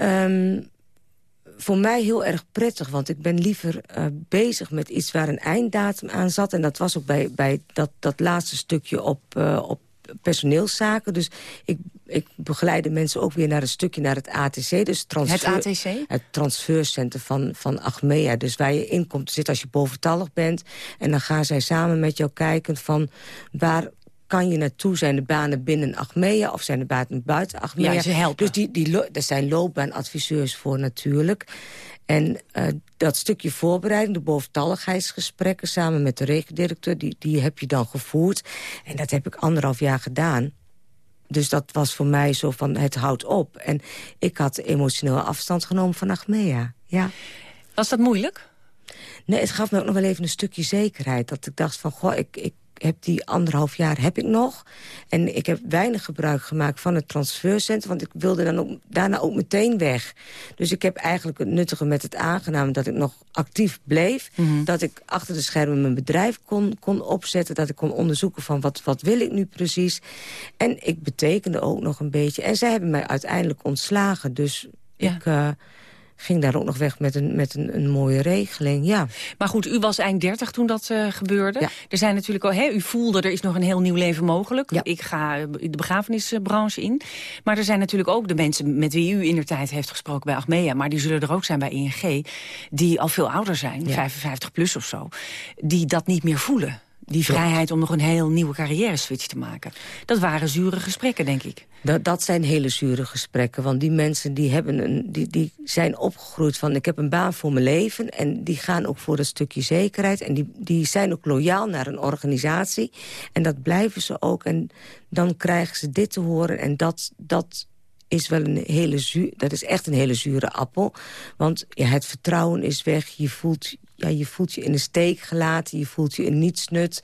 Um, voor mij heel erg prettig, want ik ben liever uh, bezig met iets waar een einddatum aan zat. En dat was ook bij, bij dat, dat laatste stukje op, uh, op personeelszaken. Dus ik, ik begeleide mensen ook weer naar een stukje naar het ATC. Dus transfer, het ATC? Het transfercentrum van, van Achmea. Dus waar je in komt te zitten als je boventallig bent. En dan gaan zij samen met jou kijken van waar kan je naartoe? Zijn de banen binnen Achmea of zijn de banen buiten Achmea? Ja, ze helpen. Dus die, die, er zijn loopbaanadviseurs voor natuurlijk. En uh, dat stukje voorbereiding, de boventalligheidsgesprekken... samen met de rekendirecteur, die, die heb je dan gevoerd. En dat heb ik anderhalf jaar gedaan. Dus dat was voor mij zo van, het houdt op. En ik had emotioneel afstand genomen van Achmea. Ja. Was dat moeilijk? Nee, het gaf me ook nog wel even een stukje zekerheid. Dat ik dacht van, goh, ik, ik heb die anderhalf jaar heb ik nog. En ik heb weinig gebruik gemaakt van het transfercentrum... want ik wilde dan ook, daarna ook meteen weg. Dus ik heb eigenlijk het nuttige met het aangename... dat ik nog actief bleef. Mhm. Dat ik achter de schermen mijn bedrijf kon, kon opzetten. Dat ik kon onderzoeken van wat, wat wil ik nu precies. En ik betekende ook nog een beetje. En zij hebben mij uiteindelijk ontslagen. Dus ik... Uh, ging daar ook nog weg met een, met een, een mooie regeling, ja. Maar goed, u was eind 30 toen dat uh, gebeurde. Ja. Er zijn natuurlijk ook, hè, u voelde er is nog een heel nieuw leven mogelijk. Ja. Ik ga de begrafenisbranche in. Maar er zijn natuurlijk ook de mensen met wie u in de tijd heeft gesproken bij Achmea... maar die zullen er ook zijn bij ING, die al veel ouder zijn, 55 plus of zo... die dat niet meer voelen die vrijheid om nog een heel nieuwe carrière-switch te maken. Dat waren zure gesprekken, denk ik. Dat, dat zijn hele zure gesprekken. Want die mensen die hebben een, die, die zijn opgegroeid van... ik heb een baan voor mijn leven. En die gaan ook voor een stukje zekerheid. En die, die zijn ook loyaal naar een organisatie. En dat blijven ze ook. En dan krijgen ze dit te horen. En dat, dat is wel een hele zuur, dat is echt een hele zure appel. Want ja, het vertrouwen is weg. Je voelt, ja, je voelt je in de steek gelaten. Je voelt je in nietsnut.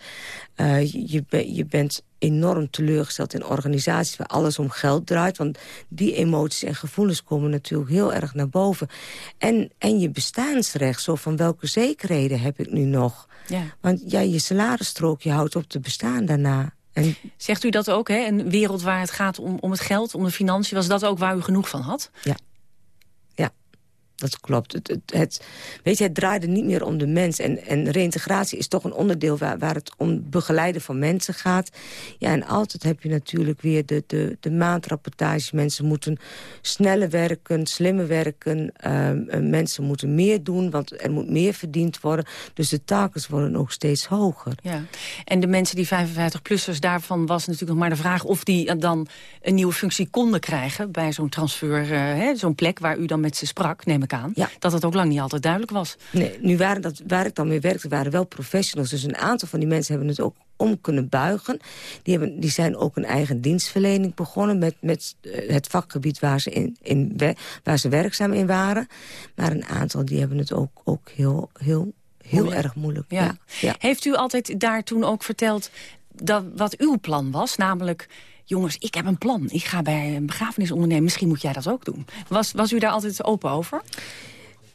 Uh, je, je, je bent enorm teleurgesteld in organisaties waar alles om geld draait. Want die emoties en gevoelens komen natuurlijk heel erg naar boven. En, en je bestaansrecht, zo van welke zekerheden heb ik nu nog? Ja. Want ja, je salarisstrook, je houdt op te bestaan daarna. En Zegt u dat ook, hè? Een wereld waar het gaat om, om het geld, om de financiën... was dat ook waar u genoeg van had? Ja, dat klopt. Het, het, weet je, het draaide niet meer om de mens. En, en reïntegratie is toch een onderdeel waar, het om begeleiden van mensen gaat. Ja, en altijd heb je natuurlijk weer de, de, de maandrapportage. Mensen moeten sneller werken, slimmer werken. Uh, mensen moeten meer doen, want er moet meer verdiend worden. Dus de taken worden ook steeds hoger. Ja. En de mensen die 55-plussers, daarvan was natuurlijk nog maar de vraag... of die dan een nieuwe functie konden krijgen bij zo'n transfer. Uh, zo'n plek waar u dan met ze sprak, neem ik aan. Ja. Dat het ook lang niet altijd duidelijk was. Nee, nu waren dat, waar ik dan mee werkte, waren wel professionals. Dus een aantal van die mensen hebben het ook om kunnen buigen. Die, hebben, die zijn ook een eigen dienstverlening begonnen... met, met het vakgebied waar ze, in, in, waar ze werkzaam in waren. Maar een aantal die hebben het ook, ook heel, heel, heel moeilijk. erg moeilijk. Ja. Ja. Ja. Heeft u altijd daar toen ook verteld dat, wat uw plan was? Namelijk, jongens, ik heb een plan. Ik ga bij een begrafenisondernemer. Misschien moet jij dat ook doen. Was, was u daar altijd open over?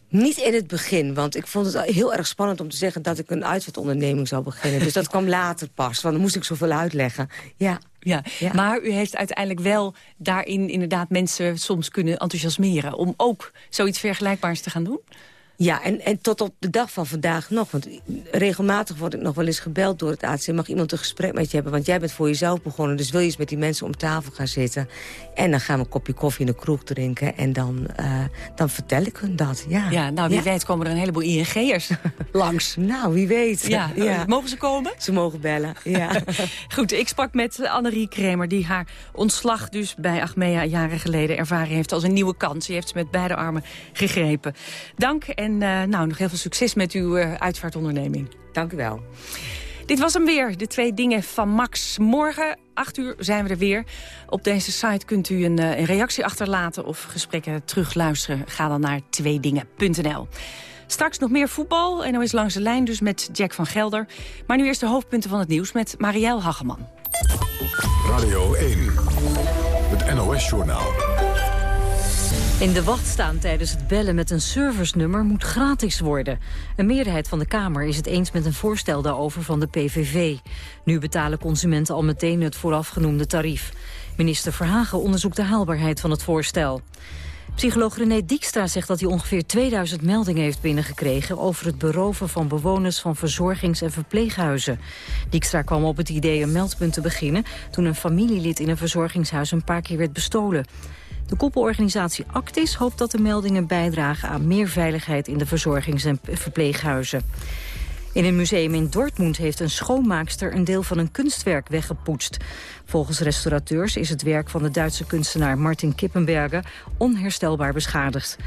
Niet in het begin, want ik vond het heel erg spannend om te zeggen... dat ik een uitvaartonderneming zou beginnen. Dus dat kwam later pas, want dan moest ik zoveel uitleggen. Ja. Ja, Ja. maar u heeft uiteindelijk wel daarin inderdaad mensen soms kunnen enthousiasmeren... om ook zoiets vergelijkbaars te gaan doen? Ja, en, en tot op de dag van vandaag nog. Want regelmatig word ik nog wel eens gebeld door het ATC. Mag iemand een gesprek met je hebben? Want jij bent voor jezelf begonnen. Dus wil je eens met die mensen om tafel gaan zitten? En dan gaan we een kopje koffie in de kroeg drinken. En dan, uh, dan vertel ik hun dat. Ja, Ja, nou wie Ja. weet komen er een heleboel ING'ers langs. Nou, wie weet. Ja, mogen ze komen? Ze mogen bellen, ja. Goed, ik sprak met Annerie Kremer... die haar ontslag dus bij Achmea jaren geleden ervaren heeft... als een nieuwe kans. Ze heeft ze met beide armen gegrepen. Dank en eh, nou, nog heel veel succes met uw eh, uitvaartonderneming. Dank u wel. Dit was hem weer, de twee dingen van Max. Morgen, 8 uur, zijn we er weer. Op deze site kunt u een, een reactie achterlaten of gesprekken terugluisteren. Ga dan naar tweedingen.nl. Straks nog meer voetbal. En dan is langs de lijn dus met Jack van Gelder. Maar nu eerst de hoofdpunten van het nieuws met Marielle Hageman. Radio 1, het NOS-journaal. In de wacht staan tijdens het bellen met een servicenummer moet gratis worden. Een meerderheid van de Kamer is het eens met een voorstel daarover van de PVV. Nu betalen consumenten al meteen het voorafgenoemde tarief. Minister Verhagen onderzoekt de haalbaarheid van het voorstel. Psycholoog René Dijkstra zegt dat hij ongeveer 2000 meldingen heeft binnengekregen... over het beroven van bewoners van verzorgings- en verpleeghuizen. Dijkstra kwam op het idee een meldpunt te beginnen... toen een familielid in een verzorgingshuis een paar keer werd bestolen. De koppelorganisatie Actis hoopt dat de meldingen bijdragen aan meer veiligheid in de verzorgings- en verpleeghuizen. In een museum in Dortmund heeft een schoonmaakster een deel van een kunstwerk weggepoetst. Volgens restaurateurs is het werk van de Duitse kunstenaar Martin Kippenberger onherstelbaar beschadigd.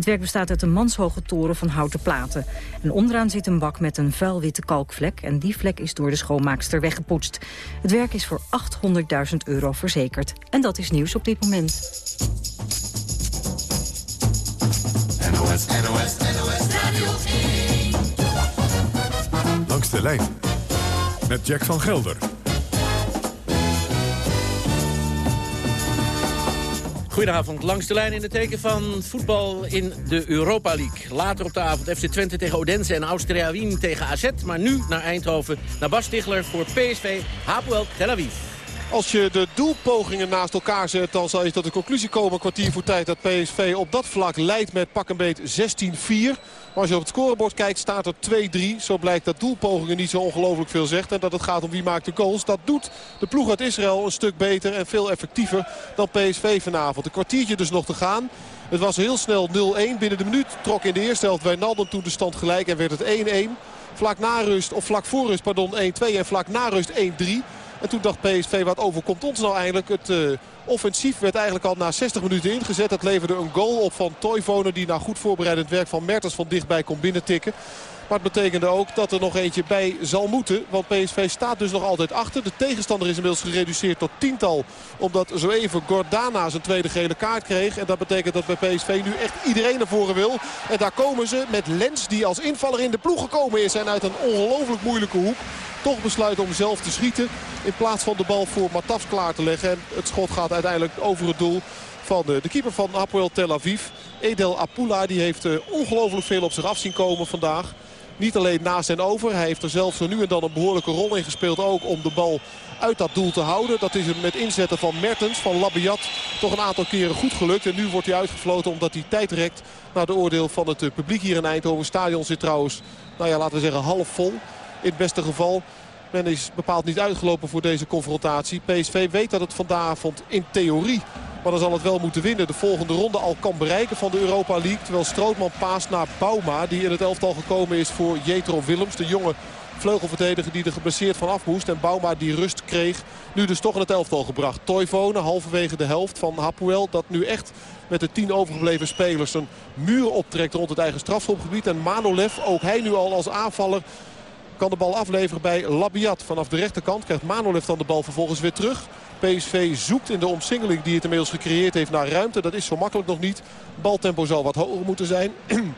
Het werk bestaat uit een manshoge toren van houten platen. En onderaan zit een bak met een vuilwitte kalkvlek... en die vlek is door de schoonmaakster weggepoetst. Het werk is voor 800.000 euro verzekerd. En dat is nieuws op dit moment. NOS, NOS, NOS Radio 1. Langs de lijn met Jack van Gelder. Goedenavond. Langs de lijn in het teken van voetbal in de Europa League. Later op de avond FC Twente tegen Odense en Austria Wien tegen AZ. Maar nu naar Eindhoven, naar Bas Stigler voor PSV Hapoel Tel Aviv. Als je de doelpogingen naast elkaar zet, dan zal je tot de conclusie komen... kwartier voor tijd dat PSV op dat vlak leidt met pak een beet 16-4. Maar als je op het scorebord kijkt, staat er 2-3. Zo blijkt dat doelpogingen niet zo ongelooflijk veel zegt. En dat het gaat om wie maakt de goals. Dat doet de ploeg uit Israël een stuk beter en veel effectiever dan PSV vanavond. Een kwartiertje dus nog te gaan. Het was heel snel 0-1. Binnen de minuut trok in de eerste helft Wijnaldum toen de stand gelijk en werd het 1-1. Vlak na rust, of vlak voor rust, pardon, 1-2 en vlak na rust 1-3. En toen dacht PSV, wat overkomt ons nou eigenlijk? Het uh, offensief werd eigenlijk al na 60 minuten ingezet. Het leverde een goal op van Toivonen die na goed voorbereidend werk van Mertens van dichtbij kon binnentikken. Maar het betekende ook dat er nog eentje bij zal moeten. Want PSV staat dus nog altijd achter. De tegenstander is inmiddels gereduceerd tot tiental. Omdat zo even Gordana zijn tweede gele kaart kreeg. En dat betekent dat bij PSV nu echt iedereen naar voren wil. En daar komen ze met Lens die als invaller in de ploeg gekomen is. En uit een ongelooflijk moeilijke hoek toch besluit om zelf te schieten. In plaats van de bal voor Matafs klaar te leggen. En het schot gaat uiteindelijk over het doel van de, de keeper van Apoel Tel Aviv. Edel Apula die heeft uh, ongelooflijk veel op zich af zien komen vandaag. Niet alleen naast en over. Hij heeft er zelfs zo nu en dan een behoorlijke rol in gespeeld. Ook om de bal uit dat doel te houden. Dat is hem met inzetten van Mertens, van Labiat, toch een aantal keren goed gelukt. En nu wordt hij uitgefloten omdat hij tijd rekt naar de oordeel van het uh, publiek hier in Eindhoven. Stadion zit trouwens, nou ja, laten we zeggen half vol. In het beste geval. Men is bepaald niet uitgelopen voor deze confrontatie. PSV weet dat het vanavond in theorie maar dan zal het wel moeten winnen. De volgende ronde al kan bereiken van de Europa League. Terwijl Strootman paast naar Bauma. Die in het elftal gekomen is voor Jetro Willems. De jonge vleugelverdediger die er geblesseerd van af moest. En Bauma die rust kreeg. Nu dus toch in het elftal gebracht. Toivonen halverwege de helft van Hapuel. Dat nu echt met de tien overgebleven spelers een muur optrekt rond het eigen strafschopgebied. En Manolev, ook hij nu al als aanvaller kan de bal afleveren bij Labiat. Vanaf de rechterkant krijgt Manolev dan de bal vervolgens weer terug. PSV zoekt in de omsingeling die het inmiddels gecreëerd heeft naar ruimte. Dat is zo makkelijk nog niet. Baltempo zal wat hoger moeten zijn.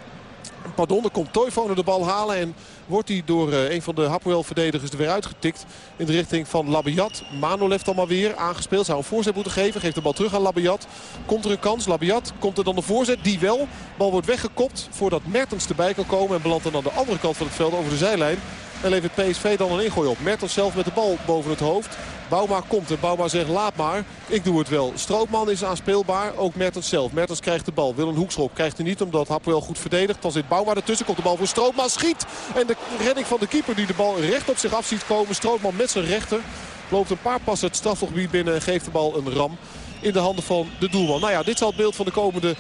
Pardon, er komt Toivonen de bal halen en wordt hij door uh, een van de Hapoel-verdedigers er weer uitgetikt. In de richting van Labiat. Manolev dan maar weer aangespeeld. Zou een voorzet moeten geven. Geeft de bal terug aan Labiat. Komt er een kans. Labiat komt er dan de voorzet. Die wel. Bal wordt weggekopt voordat Mertens erbij kan komen. En belandt dan aan de andere kant van het veld over de zijlijn. En levert PSV dan een ingooi op. Mertens zelf met de bal boven het hoofd. Bouma komt en Bouma zegt laat maar. Ik doe het wel. Strootman is aanspeelbaar. Ook Mertens zelf. Mertens krijgt de bal. Wil een hoekschop. Krijgt hij niet omdat Hapoel goed verdedigt. Dan zit Bouma ertussen. Komt de bal voor Strootman. Schiet. En de redding van de keeper die de bal recht op zich af ziet komen. Strootman met zijn rechter. Loopt een paar passen het strafgebied binnen. En geeft de bal een ram in de handen van de doelman. Nou ja, dit zal het beeld van de komende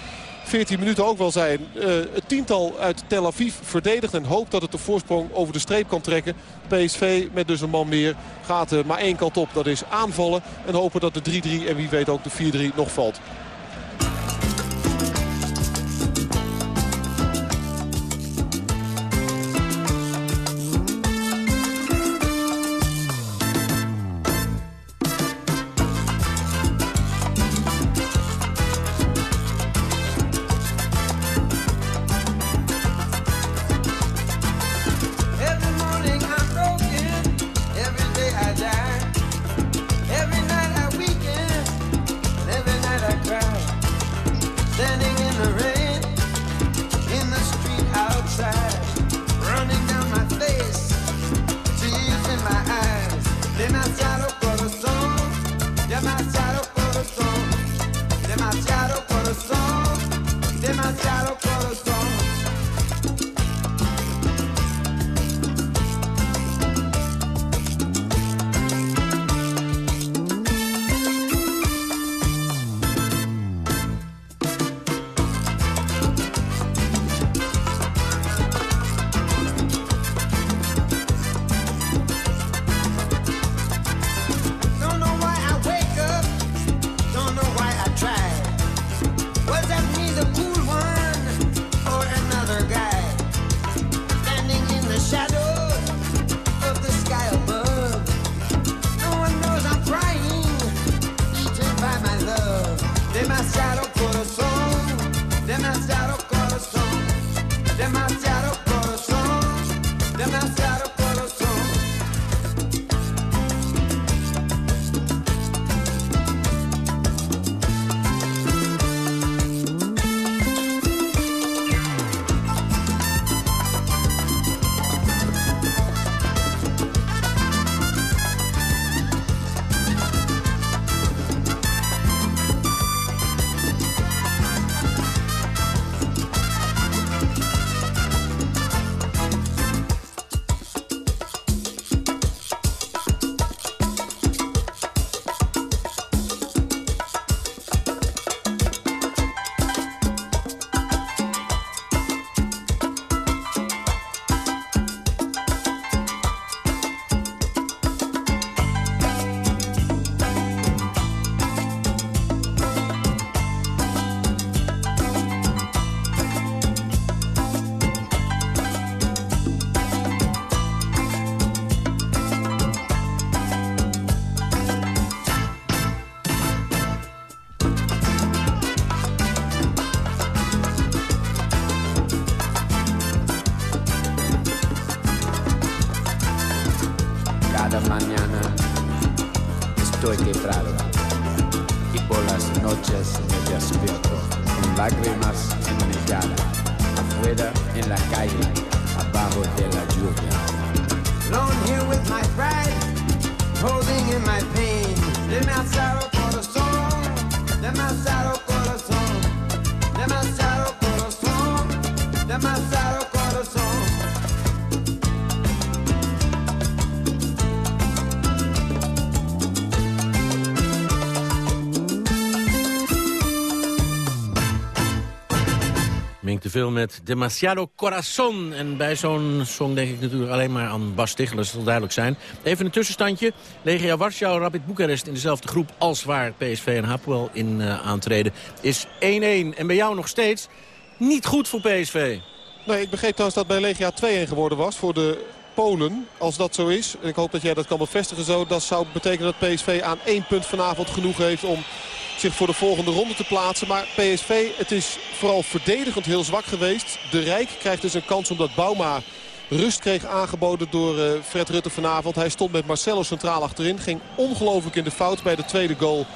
14 minuten ook wel zijn. Uh, het tiental uit Tel Aviv verdedigt en hoopt dat het de voorsprong over de streep kan trekken. PSV met dus een man meer gaat uh, maar één kant op. Dat is aanvallen en hopen dat de 3-3 en wie weet ook de 4-3 nog valt. Estoy quebrado y por las noches me despierto con lágrimas en mi cara, afuera en la calle, abajo de la lluvia. Alone here with my pride, holding in my pain. Demasiado corazón, demasiado corazón, demasiado corazón, demasiado corazón. Te veel met Demasiado Corazon. En bij zo'n song denk ik natuurlijk alleen maar aan Bas Stigler, dat zal duidelijk zijn. Even een tussenstandje. Legia Warschau, Rapid Boekarest in dezelfde groep als waar PSV en Hapoel in uh, aantreden. Is 1-1. En bij jou nog steeds niet goed voor PSV. Nee, ik begreep trouwens dat bij Legia 2-1 geworden was voor de Polen. Als dat zo is, en ik hoop dat jij dat kan bevestigen zo... dat zou betekenen dat PSV aan één punt vanavond genoeg heeft om zich voor de volgende ronde te plaatsen. Maar PSV, het is vooral verdedigend heel zwak geweest. De Rijk krijgt dus een kans omdat Bauma rust kreeg aangeboden door uh, Fred Rutte vanavond. Hij stond met Marcelo centraal achterin. Ging ongelooflijk in de fout bij de tweede goal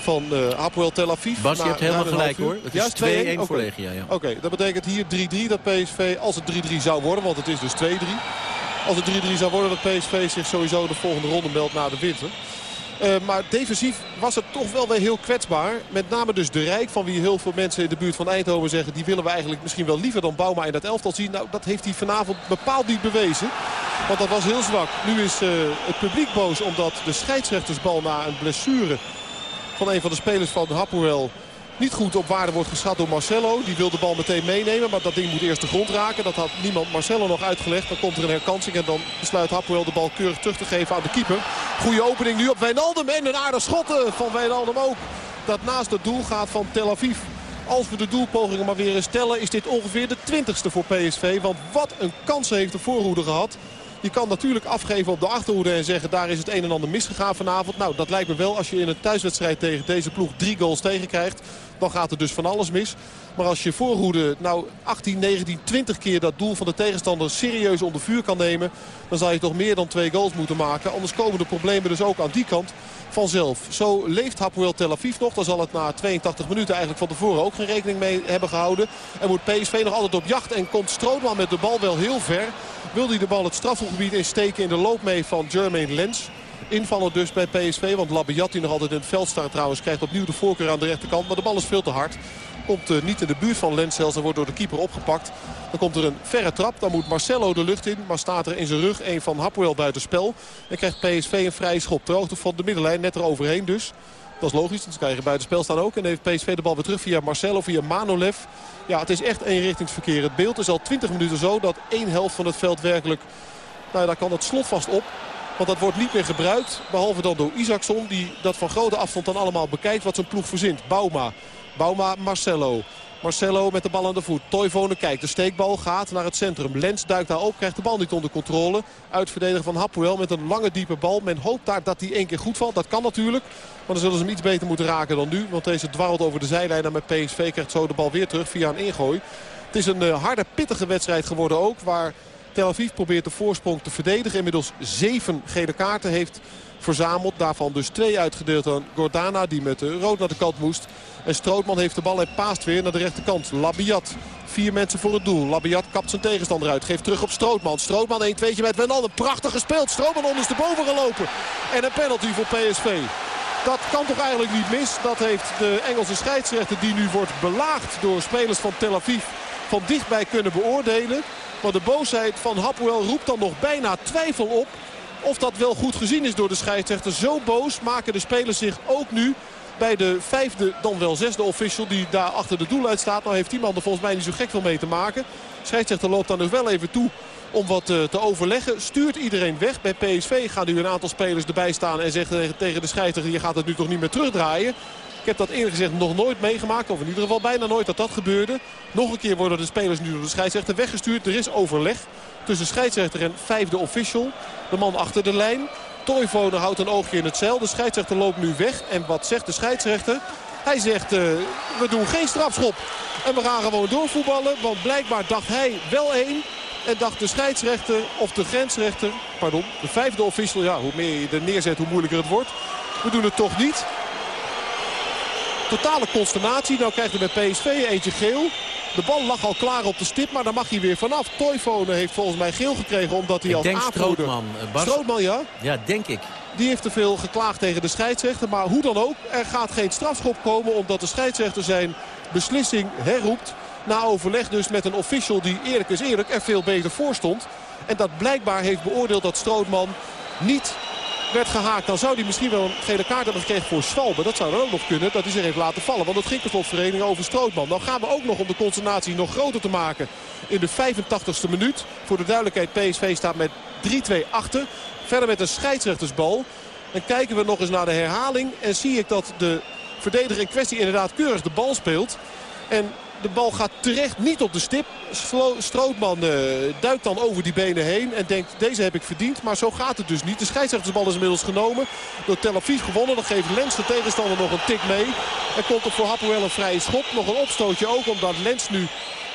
van uh, Hapoel Tel Aviv. Bas, je hebt helemaal gelijk hoor. Het ja, is 2-1 okay. voor Legia. Ja. Oké, okay, dat betekent hier 3-3 dat PSV, als het 3-3 zou worden, want het is dus 2-3. Als het 3-3 zou worden dat PSV zich sowieso de volgende ronde meldt na de winter. Uh, maar defensief was het toch wel weer heel kwetsbaar. Met name dus de Rijk, van wie heel veel mensen in de buurt van Eindhoven zeggen... die willen we eigenlijk misschien wel liever dan Bouma in dat elftal zien. Nou, dat heeft hij vanavond bepaald niet bewezen. Want dat was heel zwak. Nu is uh, het publiek boos omdat de scheidsrechtersbal na een blessure... van een van de spelers van Hapoel niet goed op waarde wordt geschat door Marcelo. Die wil de bal meteen meenemen, maar dat ding moet eerst de grond raken. Dat had niemand Marcelo nog uitgelegd. Dan komt er een herkansing en dan besluit Hapoel de bal keurig terug te geven aan de keeper. Goede opening nu op Wijnaldum en een aardig schotten van Wijnaldum ook. Dat naast het doel gaat van Tel Aviv. Als we de doelpogingen maar weer eens tellen is dit ongeveer de twintigste voor PSV. Want wat een kans heeft de voorhoede gehad. Je kan natuurlijk afgeven op de achterhoede en zeggen daar is het een en ander misgegaan vanavond. Nou, dat lijkt me wel als je in een thuiswedstrijd tegen deze ploeg drie goals tegenkrijgt. Dan gaat er dus van alles mis. Maar als je voorhoede nou 18, 19, 20 keer dat doel van de tegenstander serieus onder vuur kan nemen... dan zal je toch meer dan twee goals moeten maken. Anders komen de problemen dus ook aan die kant vanzelf. Zo leeft Hapoel Tel Aviv nog. Dan zal het na 82 minuten eigenlijk van tevoren ook geen rekening mee hebben gehouden. En moet PSV nog altijd op jacht en komt Strootman met de bal wel heel ver. Wil hij de bal het strafgebied insteken in de loop mee van Jermaine Lens. Invallen dus bij PSV, want Labiat die nog altijd in het veld staat trouwens... krijgt opnieuw de voorkeur aan de rechterkant, maar de bal is veel te hard. Komt uh, niet in de buurt van Lens zelfs en wordt door de keeper opgepakt. Dan komt er een verre trap, dan moet Marcelo de lucht in. Maar staat er in zijn rug een van Hapoel buitenspel. En krijgt PSV een vrije schop. Ter hoogte van de middenlijn, net eroverheen dus. Dat is logisch, dan krijgen buitenspel staan ook. En heeft PSV de bal weer terug via Marcelo, via Manolev. Ja, het is echt eenrichtingsverkeer. Het beeld is al 20 minuten zo dat één helft van het veld werkelijk... Nou, daar kan het slot vast op. Want dat wordt niet meer gebruikt. Behalve dan door Isaacson. Die dat van grote afstand dan allemaal bekijkt wat zijn ploeg verzint. Bauma. Bouma Marcelo. Marcelo met de bal aan de voet. Toivonen kijkt. De steekbal gaat naar het centrum. Lens duikt daar op. Krijgt de bal niet onder controle. Uitverdediger van Hapoel met een lange diepe bal. Men hoopt daar dat hij één keer goed valt. Dat kan natuurlijk. Maar dan zullen ze hem iets beter moeten raken dan nu. Want deze dwarrelt over de zijlijn. En met PSV krijgt zo de bal weer terug via een ingooi. Het is een uh, harde, pittige wedstrijd geworden ook. Waar Tel Aviv probeert de voorsprong te verdedigen. Inmiddels zeven gele kaarten heeft verzameld. Daarvan dus twee uitgedeeld aan Gordana die met de rood naar de kant moest. En Strootman heeft de bal en paast weer naar de rechterkant. Labiat. Vier mensen voor het doel. Labiat kapt zijn tegenstander uit. Geeft terug op Strootman. Strootman 1 2 met Wijnaldum. Prachtig gespeeld. Strootman ondersteboven gelopen. En een penalty voor PSV. Dat kan toch eigenlijk niet mis. Dat heeft de Engelse scheidsrechter die nu wordt belaagd door spelers van Tel Aviv van dichtbij kunnen beoordelen. Maar de boosheid van Hapoel roept dan nog bijna twijfel op of dat wel goed gezien is door de scheidsrechter. Zo boos maken de spelers zich ook nu bij de vijfde, dan wel zesde official die daar achter de doel uit staat. Nou heeft die man er volgens mij niet zo gek veel mee te maken. De scheidsrechter loopt dan dus wel even toe om wat uh, te overleggen. Stuurt iedereen weg. Bij PSV gaan nu een aantal spelers erbij staan en zeggen tegen de scheidsrechter... je gaat het nu toch niet meer terugdraaien. Ik heb dat eerlijk gezegd nog nooit meegemaakt. Of in ieder geval bijna nooit dat dat gebeurde. Nog een keer worden de spelers nu door de scheidsrechter weggestuurd. Er is overleg tussen scheidsrechter en vijfde official. De man achter de lijn. Toivonen houdt een oogje in het zeil. De scheidsrechter loopt nu weg. En wat zegt de scheidsrechter? Hij zegt, uh, we doen geen strafschop. En we gaan gewoon doorvoetballen. Want blijkbaar dacht hij wel één. En dacht de scheidsrechter of de grensrechter, pardon, de vijfde official. Ja, hoe meer je er neerzet, hoe moeilijker het wordt. We doen het toch niet. Totale consternatie. Nou krijgt hij bij PSV eentje geel. De bal lag al klaar op de stip, maar daar mag hij weer vanaf. Toivonen heeft volgens mij geel gekregen omdat hij ik als denk aanvoerder... Strootman. Bas... Strootman, ja. Ja, denk ik. Die heeft te veel geklaagd tegen de scheidsrechter. Maar hoe dan ook, er gaat geen strafschop komen omdat de scheidsrechter zijn beslissing herroept. Na overleg dus met een official die eerlijk is eerlijk er veel beter voor stond. En dat blijkbaar heeft beoordeeld dat Strootman niet werd gehaakt. Dan zou hij misschien wel een gele kaart hebben gekregen voor Schwalbe. Dat zou dan ook nog kunnen dat hij zich heeft laten vallen. Want het ging per slotvereniging over Strootman. Dan gaan we ook nog om de consternatie nog groter te maken. In de 85ste minuut. Voor de duidelijkheid PSV staat met 3-2 achter. Verder met een scheidsrechtersbal. Dan kijken we nog eens naar de herhaling. En zie ik dat de verdediger in kwestie inderdaad keurig de bal speelt. En de bal gaat terecht niet op de stip. Strootman uh, duikt dan over die benen heen en denkt deze heb ik verdiend. Maar zo gaat het dus niet. De scheidsrechtersbal is inmiddels genomen. Door Tel Aviv gewonnen. Dan geeft Lens de tegenstander nog een tik mee. En komt er voor Hapoel een vrije schop. Nog een opstootje ook omdat Lens nu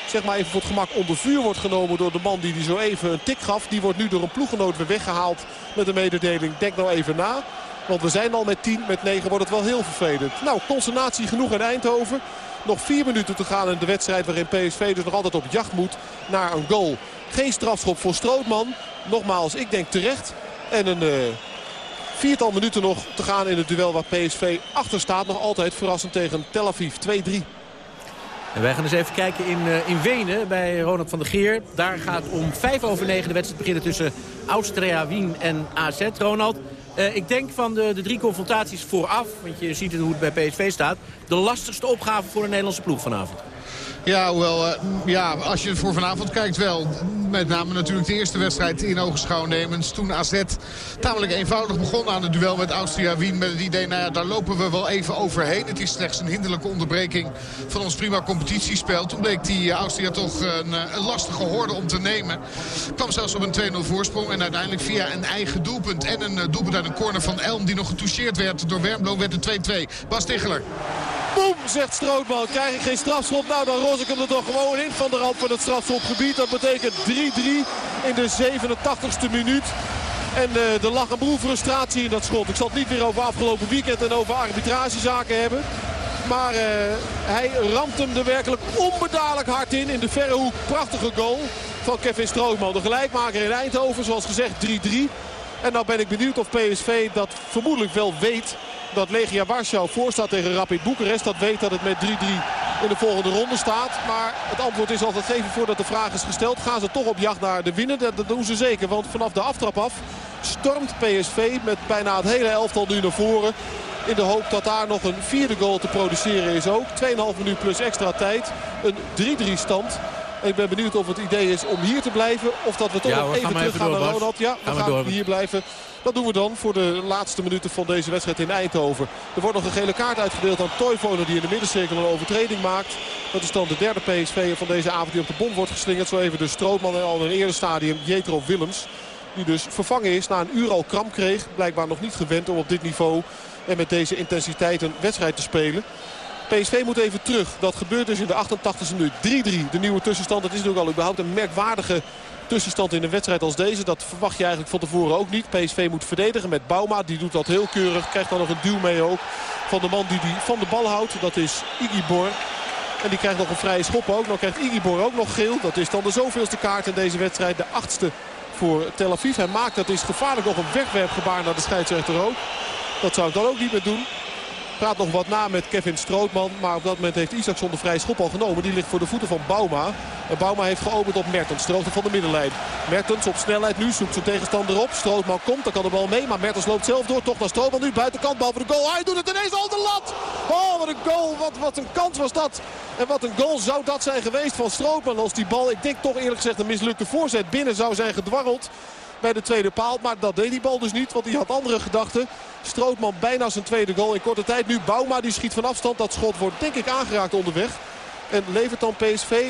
zeg maar even voor het gemak onder vuur wordt genomen door de man die die zo even een tik gaf. Die wordt nu door een ploeggenoot weer weggehaald met de mededeling. Denk nou even na. Want we zijn al met 10, met 9 wordt het wel heel vervelend. Nou, consternatie genoeg in Eindhoven. Nog vier minuten te gaan in de wedstrijd waarin PSV dus nog altijd op jacht moet naar een goal. Geen strafschop voor Strootman. Nogmaals, ik denk terecht. En een uh, viertal minuten nog te gaan in het duel waar PSV achter staat. Nog altijd verrassend tegen Tel Aviv 2-3. En wij gaan eens even kijken in, uh, in Wenen bij Ronald van der Geer. Daar gaat om vijf over negen de wedstrijd beginnen tussen Austria Wien en AZ. Ronald, uh, ik denk van de, de drie confrontaties vooraf, want je ziet het hoe het bij PSV staat... de lastigste opgave voor een Nederlandse ploeg vanavond. Ja, hoewel, uh, ja, als je voor vanavond kijkt wel. Met name natuurlijk de eerste wedstrijd in ogenschouw nemens. Toen AZ tamelijk eenvoudig begon aan het duel met Austria Wien. Met het idee, nou ja, daar lopen we wel even overheen. Het is slechts een hinderlijke onderbreking van ons prima competitiespel. Toen bleek die Austria toch een, een lastige hoorde om te nemen. Kwam zelfs op een 2-0 voorsprong. En uiteindelijk via een eigen doelpunt en een doelpunt uit een corner van Elm... die nog getoucheerd werd door Wermlo, werd het 2-2. Bas Ticheler. Boem, zegt Strootman. Krijg ik geen strafschop? Nou, dan ros ik hem er toch gewoon in van de rand van het strafschopgebied. Dat betekent 3-3 in de 87ste minuut. En uh, er lag een boel frustratie in dat schot. Ik zal het niet weer over afgelopen weekend en over arbitragezaken hebben. Maar uh, hij ramt hem er werkelijk onbedadelijk hard in. In de verre hoek. Prachtige goal van Kevin Strootman. De gelijkmaker in Eindhoven, zoals gezegd 3-3. En nou ben ik benieuwd of PSV dat vermoedelijk wel weet dat Legia Warschau voorstaat tegen Rapid Boekarest. Dat weet dat het met 3-3 in de volgende ronde staat. Maar het antwoord is altijd even voordat de vraag is gesteld. Gaan ze toch op jacht naar de winnen? Dat, dat doen ze zeker. Want vanaf de aftrap af stormt PSV met bijna het hele elftal nu naar voren. In de hoop dat daar nog een vierde goal te produceren is ook. 2,5 minuut plus extra tijd. Een 3-3 stand. En ik ben benieuwd of het idee is om hier te blijven. Of dat we toch Ja, nog hoor, even terug gaan naar. Ronald. Ja, we maar gaan door. hier blijven. Dat doen we dan voor de laatste minuten van deze wedstrijd in Eindhoven. Er wordt nog een gele kaart uitgedeeld aan Toivonen die in de middencirkel een overtreding maakt. Dat is dan de derde PSV van deze avond die op de bom wordt geslingerd. Zo even de Strootman en al in een eerder stadium Jetro Willems. Die dus vervangen is na een uur al kramp kreeg. Blijkbaar nog niet gewend om op dit niveau en met deze intensiteit een wedstrijd te spelen. PSV moet even terug. Dat gebeurt dus in de 88e minuut. 3-3, de nieuwe tussenstand. Het is natuurlijk al überhaupt een merkwaardige tussenstand in een wedstrijd als deze. Dat verwacht je eigenlijk van tevoren ook niet. PSV moet verdedigen met Bauma. Die doet dat heel keurig. Krijgt dan nog een duw mee ook van de man die, die van de bal houdt. Dat is Igibor. En die krijgt nog een vrije schop ook. Dan krijgt Igibor ook nog geel. Dat is dan de zoveelste kaart in deze wedstrijd. De achtste voor Tel Aviv. Hij maakt, dat is gevaarlijk, nog een wegwerpgebaar naar de scheidsrechter ook. Dat zou ik dan ook niet meer doen. Praat nog wat na met Kevin Strootman. Maar op dat moment heeft Isaacson de vrije schop al genomen. Die ligt voor de voeten van Bauma. En Bauma heeft geopend op Mertens. Strootman van de middenlijn. Mertens op snelheid nu. Zoekt zijn tegenstander op. Strootman komt. Dan kan de bal mee. Maar Mertens loopt zelf door. Toch naar Strootman nu. Buitenkant. Bal voor de goal. Hij doet het ineens al de lat. Oh, wat een goal. Wat, wat een kans was dat. En wat een goal zou dat zijn geweest van Strootman. Als die bal, ik denk toch eerlijk gezegd een mislukte voorzet binnen zou zijn gedwarreld bij de tweede paal. Maar dat deed die bal dus niet, want die had andere gedachten. Strootman bijna zijn tweede goal in korte tijd. Nu Bouma die schiet van afstand. Dat schot wordt denk ik aangeraakt onderweg. En levert dan PSV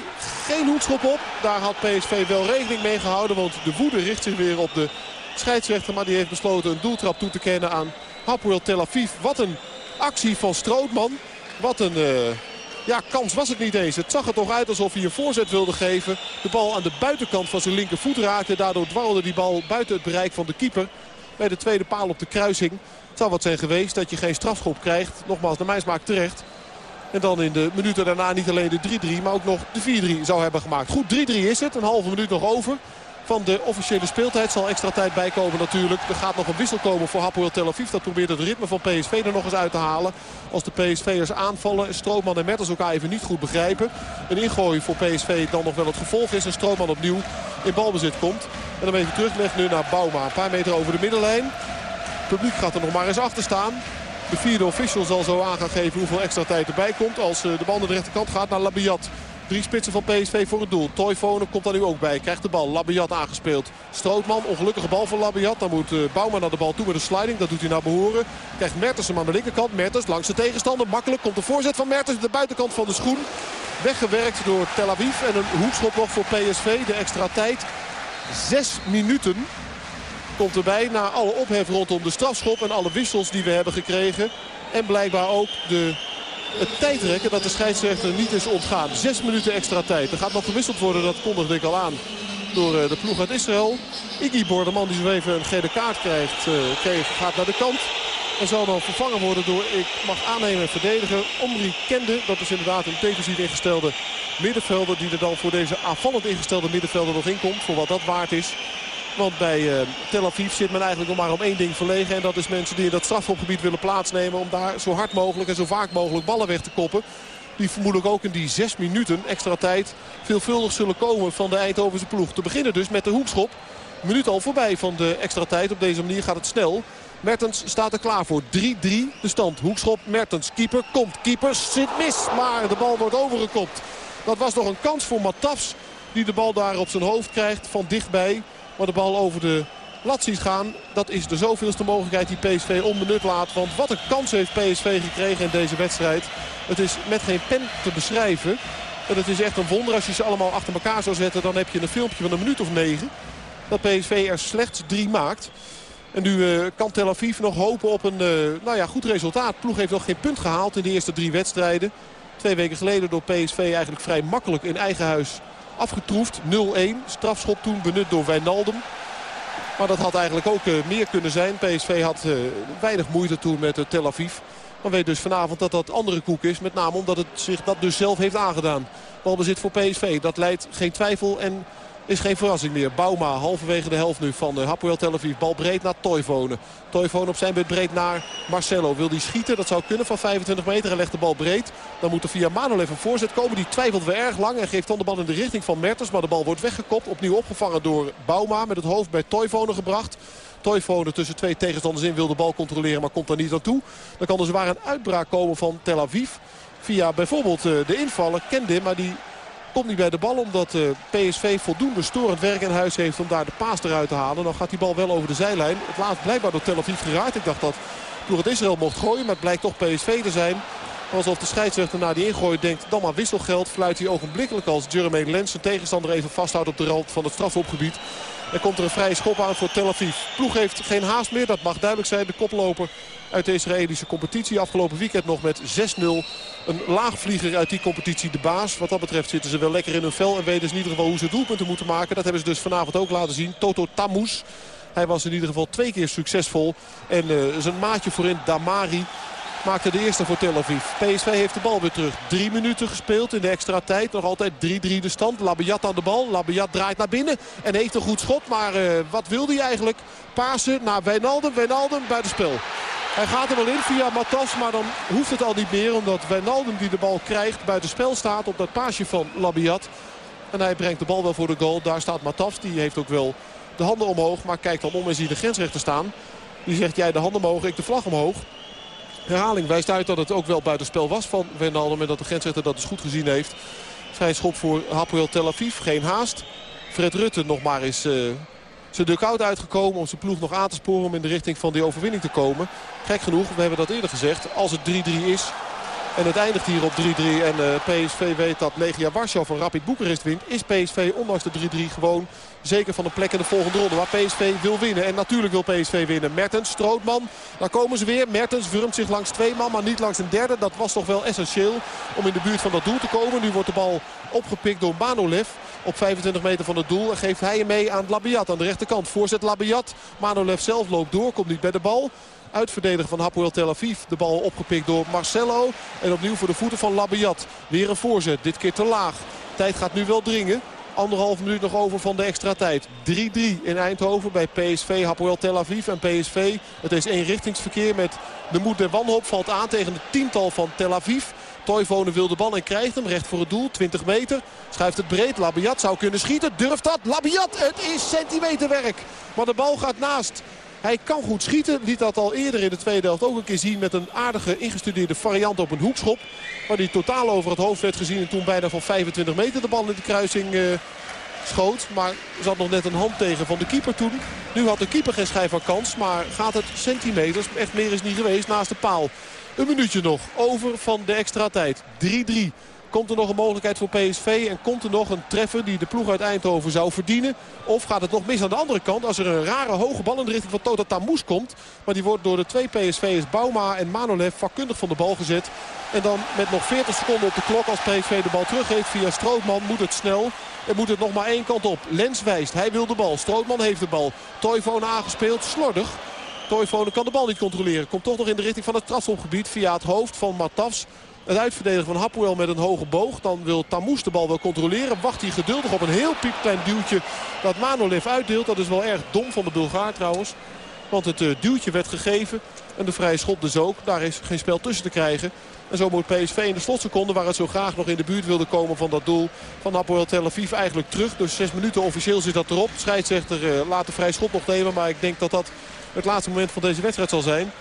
geen hoedschop op. Daar had PSV wel rekening mee gehouden. Want de woede richt zich weer op de scheidsrechter. Maar die heeft besloten een doeltrap toe te kennen aan Hapoel Tel Aviv. Wat een actie van Strootman. Wat een... eh, ja, kans was het niet eens. Het zag er toch uit alsof hij een voorzet wilde geven. De bal aan de buitenkant van zijn linkervoet raakte. Daardoor dwarrelde die bal buiten het bereik van de keeper. Bij de tweede paal op de kruising. Het zou wat zijn geweest dat je geen strafschop krijgt. Nogmaals, naar mijn smaak terecht. En dan in de minuten daarna niet alleen de 3-3, maar ook nog de 4-3 zou hebben gemaakt. Goed, 3-3 is het. Een halve minuut nog over. Van de officiële speeltijd zal extra tijd bijkomen natuurlijk. Er gaat nog een wissel komen voor Hapoel Tel Aviv. Dat probeert het ritme van PSV er nog eens uit te halen. Als de PSV'ers aanvallen. Strootman en Mertens elkaar even niet goed begrijpen. Een ingooi voor PSV dan nog wel het gevolg is. En Strootman opnieuw in balbezit komt. En dan even teruglegt nu naar Bouma. Een paar meter over de middenlijn. Het publiek gaat er nog maar eens achter staan. De vierde official zal zo aan gaan geven hoeveel extra tijd erbij komt. Als eh, de bal naar de rechterkant gaat naar Labiat. Drie spitsen van PSV voor het doel. Toivonen komt daar nu ook bij. Krijgt de bal. Labiat aangespeeld. Strootman. Ongelukkige bal van Labiat. Dan moet uh, Bouwman naar de bal toe met een sliding. Dat doet hij naar behoren. Krijgt Mertens hem aan de linkerkant. Mertens langs de tegenstander. Makkelijk komt de voorzet van Mertens. De buitenkant van de schoen. Weggewerkt door Tel Aviv. En een hoekschop nog voor PSV. De extra tijd. Zes minuten komt erbij na alle ophef rondom de strafschop en alle wissels die we hebben gekregen. En blijkbaar ook de, het tijdrekken dat de scheidsrechter niet is ontgaan. Zes minuten extra tijd. Er gaat nog gewisseld worden, dat kondigde ik al aan, door eh, de ploeg uit Israël. Igibor, de man die zo even een gele kaart krijgt, eh, kreeg, gaat naar de kant. En zal dan vervangen worden door, ik mag aannemen en verdedigen, Omri Kende. Dat is inderdaad een defensief ingestelde middenvelder die er dan voor deze aanvallend ingestelde middenvelder nog in komt. Voor wat dat waard is. Want bij uh, Tel Aviv zit men eigenlijk nog maar om één ding verlegen. En dat is mensen die in dat strafschopgebied willen plaatsnemen. Om daar zo hard mogelijk en zo vaak mogelijk ballen weg te koppen. Die vermoedelijk ook in die zes minuten extra tijd veelvuldig zullen komen van de Eindhovense ploeg. Te beginnen dus met de hoekschop. Minuut al voorbij van de extra tijd. Op deze manier gaat het snel. Mertens staat er klaar voor 3-3 de stand. Hoekschop, Mertens, keeper, komt. Keeper zit mis, maar de bal wordt overgekopt. Dat was nog een kans voor Matafs. Die de bal daar op zijn hoofd krijgt van dichtbij. Maar de bal over de lat ziet gaan. Dat is de zoveelste mogelijkheid die PSV onbenut laat. Want wat een kans heeft PSV gekregen in deze wedstrijd. Het is met geen pen te beschrijven. En het is echt een wonder als je ze allemaal achter elkaar zou zetten. Dan heb je een filmpje van een minuut of negen. Dat PSV er slechts drie maakt. En nu uh, kan Tel Aviv nog hopen op een uh, nou ja, goed resultaat. Ploeg heeft nog geen punt gehaald in de eerste drie wedstrijden. Twee weken geleden door PSV eigenlijk vrij makkelijk in eigen huis afgetroefd. 0-1. Strafschop toen benut door Wijnaldum. Maar dat had eigenlijk ook uh, meer kunnen zijn. PSV had uh, weinig moeite toen met uh, Tel Aviv. Dan weet dus vanavond dat dat andere koek is. Met name omdat het zich dat dus zelf heeft aangedaan. Balbezit voor PSV. Dat leidt geen twijfel en is geen verrassing meer. Bauma halverwege de helft nu van uh, Hapoel Tel Aviv. Bal breed naar Toivonen. Toivonen op zijn beurt breed naar Marcelo. Wil die schieten? Dat zou kunnen van 25 meter. En legt de bal breed. Dan moet er via Manolev een voorzet komen. Die twijfelt weer erg lang. En geeft dan de bal in de richting van Mertens. Maar de bal wordt weggekopt. Opnieuw opgevangen door Bauma. Met het hoofd bij Toivonen gebracht. Toivonen tussen twee tegenstanders in wil de bal controleren. Maar komt daar niet aan toe. Dan kan er zwaar een uitbraak komen van Tel Aviv. Via bijvoorbeeld uh, de invaller Kendim. Maar die Komt niet bij de bal omdat uh, PSV voldoende storend werk in huis heeft om daar de paas eruit te halen. Dan gaat die bal wel over de zijlijn. Het laatst blijkbaar door Tel Aviv geraakt. Ik dacht dat ploeg het Israël mocht gooien, maar het blijkt toch PSV te zijn. Alsof de scheidsrechter na die ingooi denkt, dan maar wisselgeld. Fluit hij ogenblikkelijk als Jeremy Lens zijn tegenstander even vasthoudt op de rand van het strafopgebied. Er komt er een vrije schop aan voor Tel Aviv. Ploeg heeft geen haast meer, dat mag duidelijk zijn. De koploper uit de Israëlische competitie. Afgelopen weekend nog met 6-0. Een laagvlieger uit die competitie, de baas. Wat dat betreft zitten ze wel lekker in hun vel. En weten ze in ieder geval hoe ze doelpunten moeten maken. Dat hebben ze dus vanavond ook laten zien. Toto Tamous. Hij was in ieder geval twee keer succesvol. En uh, zijn maatje voorin, Damari, maakte de eerste voor Tel Aviv. PSV heeft de bal weer terug. Drie minuten gespeeld in de extra tijd. Nog altijd 3-3 de stand. Labiat aan de bal. Labiat draait naar binnen en heeft een goed schot. Maar uh, wat wilde hij eigenlijk? Pasen naar Wijnaldum. Wijnaldum buitenspel. Hij gaat er wel in via Matas, maar dan hoeft het al niet meer. Omdat Wijnaldum die de bal krijgt buitenspel staat op dat paasje van Labiat. En hij brengt de bal wel voor de goal. Daar staat Matas. Die heeft ook wel de handen omhoog. Maar kijkt dan om en ziet de grensrechter staan. Die zegt jij de handen omhoog, ik de vlag omhoog. Herhaling wijst uit dat het ook wel buitenspel was van Wijnaldum. En dat de grensrechter dat dus goed gezien heeft. Vrij schop voor Hapoel Tel Aviv. Geen haast. Fred Rutte nog maar eens uh, zijn dugout uitgekomen. Om zijn ploeg nog aan te sporen om in de richting van die overwinning te komen. Gek genoeg, we hebben dat eerder gezegd. Als het 3-3 is en het eindigt hier op 3-3 en uh, PSV weet dat Legia Warschau van Rapid Boekarest wint. Is PSV ondanks de 3-3 gewoon zeker van een plek in de volgende ronde. Waar PSV wil winnen. En natuurlijk wil PSV winnen. Mertens, Strootman. Daar komen ze weer. Mertens wurmt zich langs twee man, maar niet langs een derde. Dat was toch wel essentieel om in de buurt van dat doel te komen. Nu wordt de bal opgepikt door Manolev op 25 meter van het doel. En geeft hij hem mee aan Labiat aan de rechterkant. Voorzet Labiat. Manolev zelf loopt door, komt niet bij de bal uitverdediger van Hapoel Tel Aviv. De bal opgepikt door Marcelo. En opnieuw voor de voeten van Labiat. Weer een voorzet. Dit keer te laag. Tijd gaat nu wel dringen. Anderhalf minuut nog over van de extra tijd. 3-3 in Eindhoven bij PSV, Hapoel Tel Aviv en PSV. Het is eenrichtingsverkeer met de moed en wanhoop. Valt aan tegen het tiental van Tel Aviv. Toivonen wil de bal en krijgt hem recht voor het doel. 20 meter. Schuift het breed. Labiat zou kunnen schieten. Durft dat? Labiat. Het is centimeterwerk. Maar de bal gaat naast. Hij kan goed schieten. Liet dat al eerder in de tweede helft ook een keer zien met een aardige ingestudeerde variant op een hoekschop. Waar hij totaal over het hoofd werd gezien en toen bijna van 25 meter de bal in de kruising uh, schoot. Maar zat nog net een hand tegen van de keeper toen. Nu had de keeper geen schijf van kans, maar gaat het centimeters. Echt meer is niet geweest naast de paal. Een minuutje nog over van de extra tijd. 3-3. Komt er nog een mogelijkheid voor PSV en komt er nog een treffer die de ploeg uit Eindhoven zou verdienen? Of gaat het nog mis aan de andere kant als er een rare hoge bal in de richting van Tota Tamous komt. Maar die wordt door de twee PSV'ers Bauma en Manolev vakkundig van de bal gezet. En dan met nog 40 seconden op de klok als PSV de bal teruggeeft via Strootman moet het snel. En moet het nog maar één kant op. Lens wijst, hij wil de bal. Strootman heeft de bal. Toivonen aangespeeld, slordig. Toivonen kan de bal niet controleren. Komt toch nog in de richting van het strafschopgebied via het hoofd van Matafs. Het uitverdedigen van Hapoel met een hoge boog. Dan wil Tamous de bal wel controleren. Wacht hij geduldig op een heel piepklein duwtje dat Manolev uitdeelt. Dat is wel erg dom van de Bulgaar trouwens. Want het uh, duwtje werd gegeven. En de vrije schop dus ook. Daar is geen spel tussen te krijgen. En zo moet PSV in de slotseconde, waar het zo graag nog in de buurt wilde komen van dat doel van Hapoel Tel Aviv, eigenlijk terug. Dus zes minuten officieel zit dat erop. Scheidsrechter uh, laat de vrije schop nog nemen. Maar ik denk dat dat het laatste moment van deze wedstrijd zal zijn.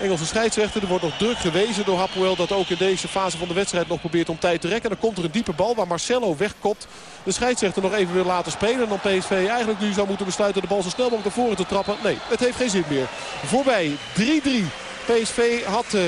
Engelse scheidsrechter. Er wordt nog druk gewezen door Hapoel dat ook in deze fase van de wedstrijd nog probeert om tijd te rekken. dan komt er een diepe bal waar Marcelo wegkopt. De scheidsrechter nog even wil laten spelen. En dan PSV eigenlijk nu zou moeten besluiten de bal zo snel mogelijk naar voren te trappen. Nee, het heeft geen zin meer. Voorbij 3-3. PSV had... Uh,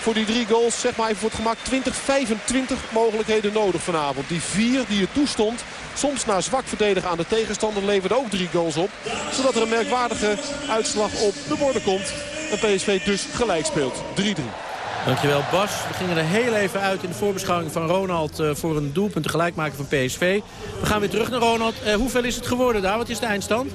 voor die drie goals, zeg maar even voor het gemak, 20, 25 mogelijkheden nodig vanavond. Die vier die je toestond, soms naar zwak verdedigen aan de tegenstander, leverde ook drie goals op. Zodat er een merkwaardige uitslag op de borden komt. En PSV dus gelijk speelt. 3-3. Dankjewel Bas. We gingen er heel even uit in de voorbeschouwing van Ronald... Uh, voor een doelpunt tegelijk maken van PSV. We gaan weer terug naar Ronald. Uh, hoeveel is het geworden daar? Wat is de eindstand?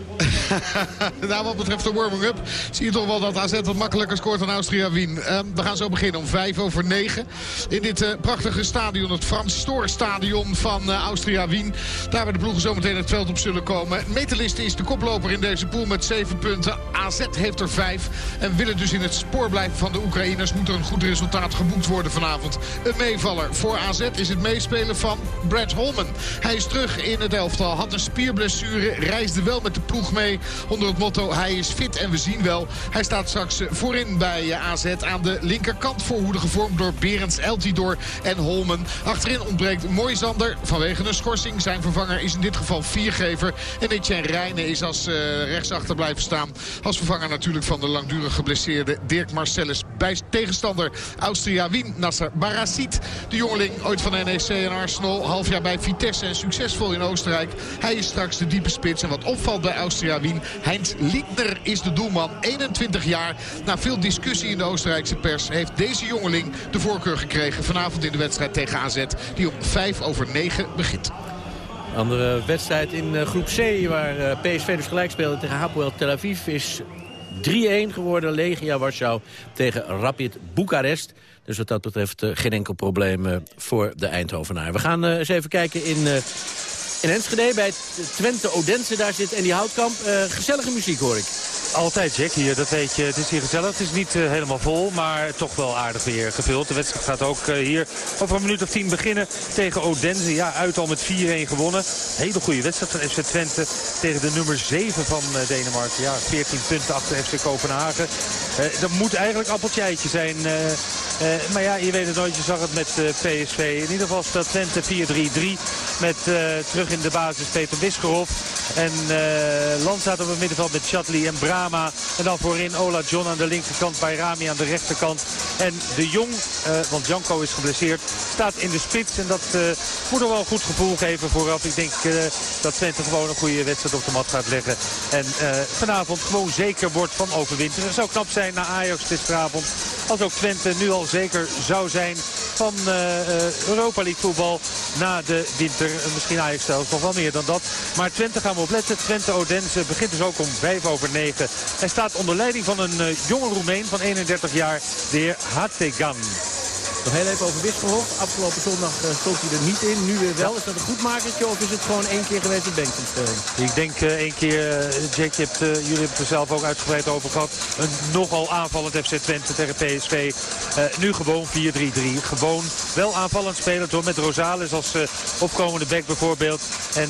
nou, wat betreft de warming-up zie je toch wel dat AZ wat makkelijker scoort dan Austria Wien. Uh, we gaan zo beginnen om 5 over 9. In dit uh, prachtige stadion, het Frans Stoor stadion van Austria Wien. Daar waar de ploegen zo meteen het veld op zullen komen. Metaliste is de koploper in deze pool met 7 punten. AZ heeft er 5 en willen dus in het spoor blijven van de Oekraïners. Moet er een goed resultaat geboekt worden vanavond. Een meevaller voor AZ is het meespelen van Brad Holman. Hij is terug in het elftal, had een spierblessure, reisde wel met de ploeg mee Onder het motto hij is fit en we zien wel. Hij staat straks voorin bij AZ aan de linkerkant. Voorhoede gevormd door Berends, Eltidoor en Holmen. Achterin ontbreekt Moisander vanwege een schorsing. Zijn vervanger is in dit geval viergever. En Etienne Rijnen is als uh, rechtsachter blijven staan. Als vervanger natuurlijk van de langdurig geblesseerde Dirk Marcellus. Bij tegenstander Austria Wien, Nasser Barasit. De jongeling ooit van NEC en Arsenal. Half jaar bij Vitesse en succesvol in Oostenrijk. Hij is straks de diepe spits. En wat opvalt bij Austria Wien. Heinz Liedner is de doelman. 21 jaar. Na veel discussie in de Oostenrijkse pers heeft deze jongeling de voorkeur gekregen. Vanavond in de wedstrijd tegen AZ. Die om 5 over 9 begint. Andere wedstrijd in eh, groep C waar eh, PSV dus gelijk speelde tegen Hapoel Tel Aviv is 3-1 geworden. Legia Warschau tegen Rapid Boekarest. Dus wat dat betreft eh, geen enkel probleem voor de Eindhovenaar. We gaan eens even kijken in, in Enschede bij Twente Odense. Daar zit die Houtkamp. gezellige muziek hoor ik. Altijd, Jack, hier. Dat weet je. Het is hier gezellig. Het is niet uh, helemaal vol, maar toch wel aardig weer gevuld. De wedstrijd gaat ook uh, hier over een minuut of tien beginnen tegen Odense. Ja, uit al met 4-1 gewonnen. Hele goede wedstrijd van FC Twente tegen de nummer 7 van uh, Denemarken. Ja, 14 punten achter FC Kopenhagen. dat moet eigenlijk appeltje zijn. Maar ja, je weet het nooit. Je zag het met PSV. In ieder geval staat Twente 4-3-3 met terug in de basis Peter Wisgerhoff. En Land staat op het middenveld met Chatli en Bra. En dan voorin Ola John aan de linkerkant, bij Rami aan de rechterkant. En de Jong, uh, want Janko is geblesseerd, staat in de spits. En dat uh, moet er wel een goed gevoel geven vooraf. Ik denk uh, dat Twente gewoon een goede wedstrijd op de mat gaat leggen. En vanavond gewoon zeker wordt van overwinteren. Het zou knap zijn na Ajax gisteravond. Als ook Twente nu al zeker zou zijn van Europa League voetbal na de winter. Misschien Ajax zelfs nog wel meer dan dat. Maar Twente gaan we opletten. Twente Odense begint dus ook om 5 over 9. Hij staat onder leiding van een uh, jonge Roemeen van 31 jaar, de heer Hategan. Nog heel even over Wisselhof. Afgelopen zondag uh, stond hij er niet in. Nu weer wel. Is dat een goed makertje of is het gewoon één keer geweest het banksysteem? Ik denk uh, één keer, uh, Jack, je hebt, jullie hebben het er zelf ook uitgebreid over gehad. Een nogal aanvallend FC Twente tegen PSV. nu gewoon 4-3-3. Gewoon wel aanvallend spelen door met Rosales als opkomende back bijvoorbeeld. En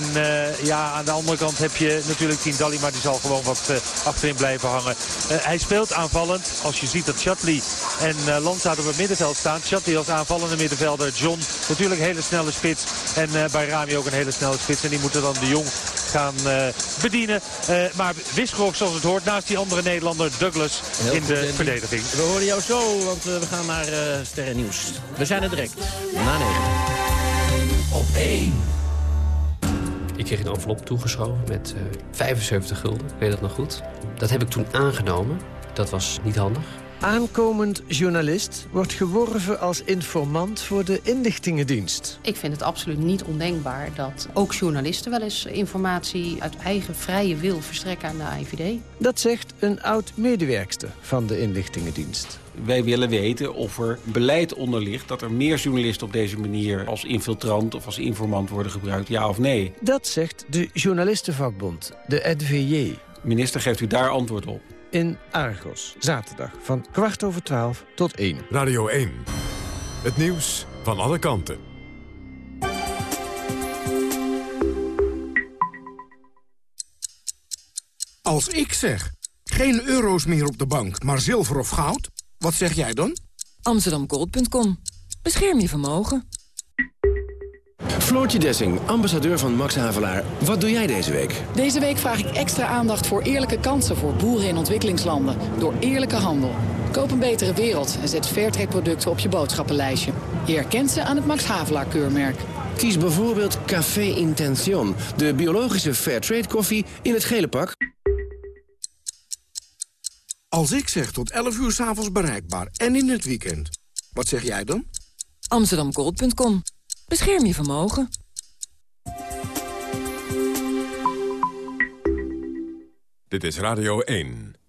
ja, aan de andere kant heb je natuurlijk Tien maar die zal gewoon wat achterin blijven hangen. hij speelt aanvallend. Als je ziet dat Chatley en Landsaat op het middenveld staan die als aanvallende middenvelder. John natuurlijk een hele snelle spits. En uh, bij Rami ook een hele snelle spits. En die moeten dan de Jong gaan uh, bedienen. Uh, maar Wisgrof zoals het hoort naast die andere Nederlander Douglas Heel in de verdediging. We horen jou zo, want we gaan naar Sterren Nieuws. We zijn er direct. Na 9. Op 1. Ik kreeg een envelop toegeschoven met 75 gulden. Ik weet dat nog goed. Dat heb ik toen aangenomen. Dat was niet handig. Aankomend journalist wordt geworven als informant voor de inlichtingendienst. Ik vind het absoluut niet ondenkbaar dat ook journalisten wel eens informatie uit eigen vrije wil verstrekken aan de AIVD. Dat zegt een oud-medewerkster van de inlichtingendienst. Wij willen weten of er beleid onder ligt dat er meer journalisten op deze manier als infiltrant of als informant worden gebruikt, ja of nee. Dat zegt de journalistenvakbond, de NVJ. Minister, geeft u daar antwoord op? In Argos. Zaterdag van kwart over twaalf tot één. Radio 1. Het nieuws van alle kanten. Als ik zeg, geen euro's meer op de bank, maar zilver of goud, wat zeg jij dan? Amsterdamgold.com. Bescherm je vermogen. Floortje Dessing, ambassadeur van Max Havelaar. Wat doe jij deze week? Deze week vraag ik extra aandacht voor eerlijke kansen voor boeren in ontwikkelingslanden. Door eerlijke handel. Koop een betere wereld en zet Fairtrade producten op je boodschappenlijstje. Je herkent ze aan het Max Havelaar keurmerk. Kies bijvoorbeeld Café Intention, de biologische Fairtrade koffie in het gele pak. Als ik zeg tot 11 uur s'avonds bereikbaar en in het weekend, wat zeg jij dan? Amsterdamgold.com Bescherm je vermogen. Dit is Radio 1.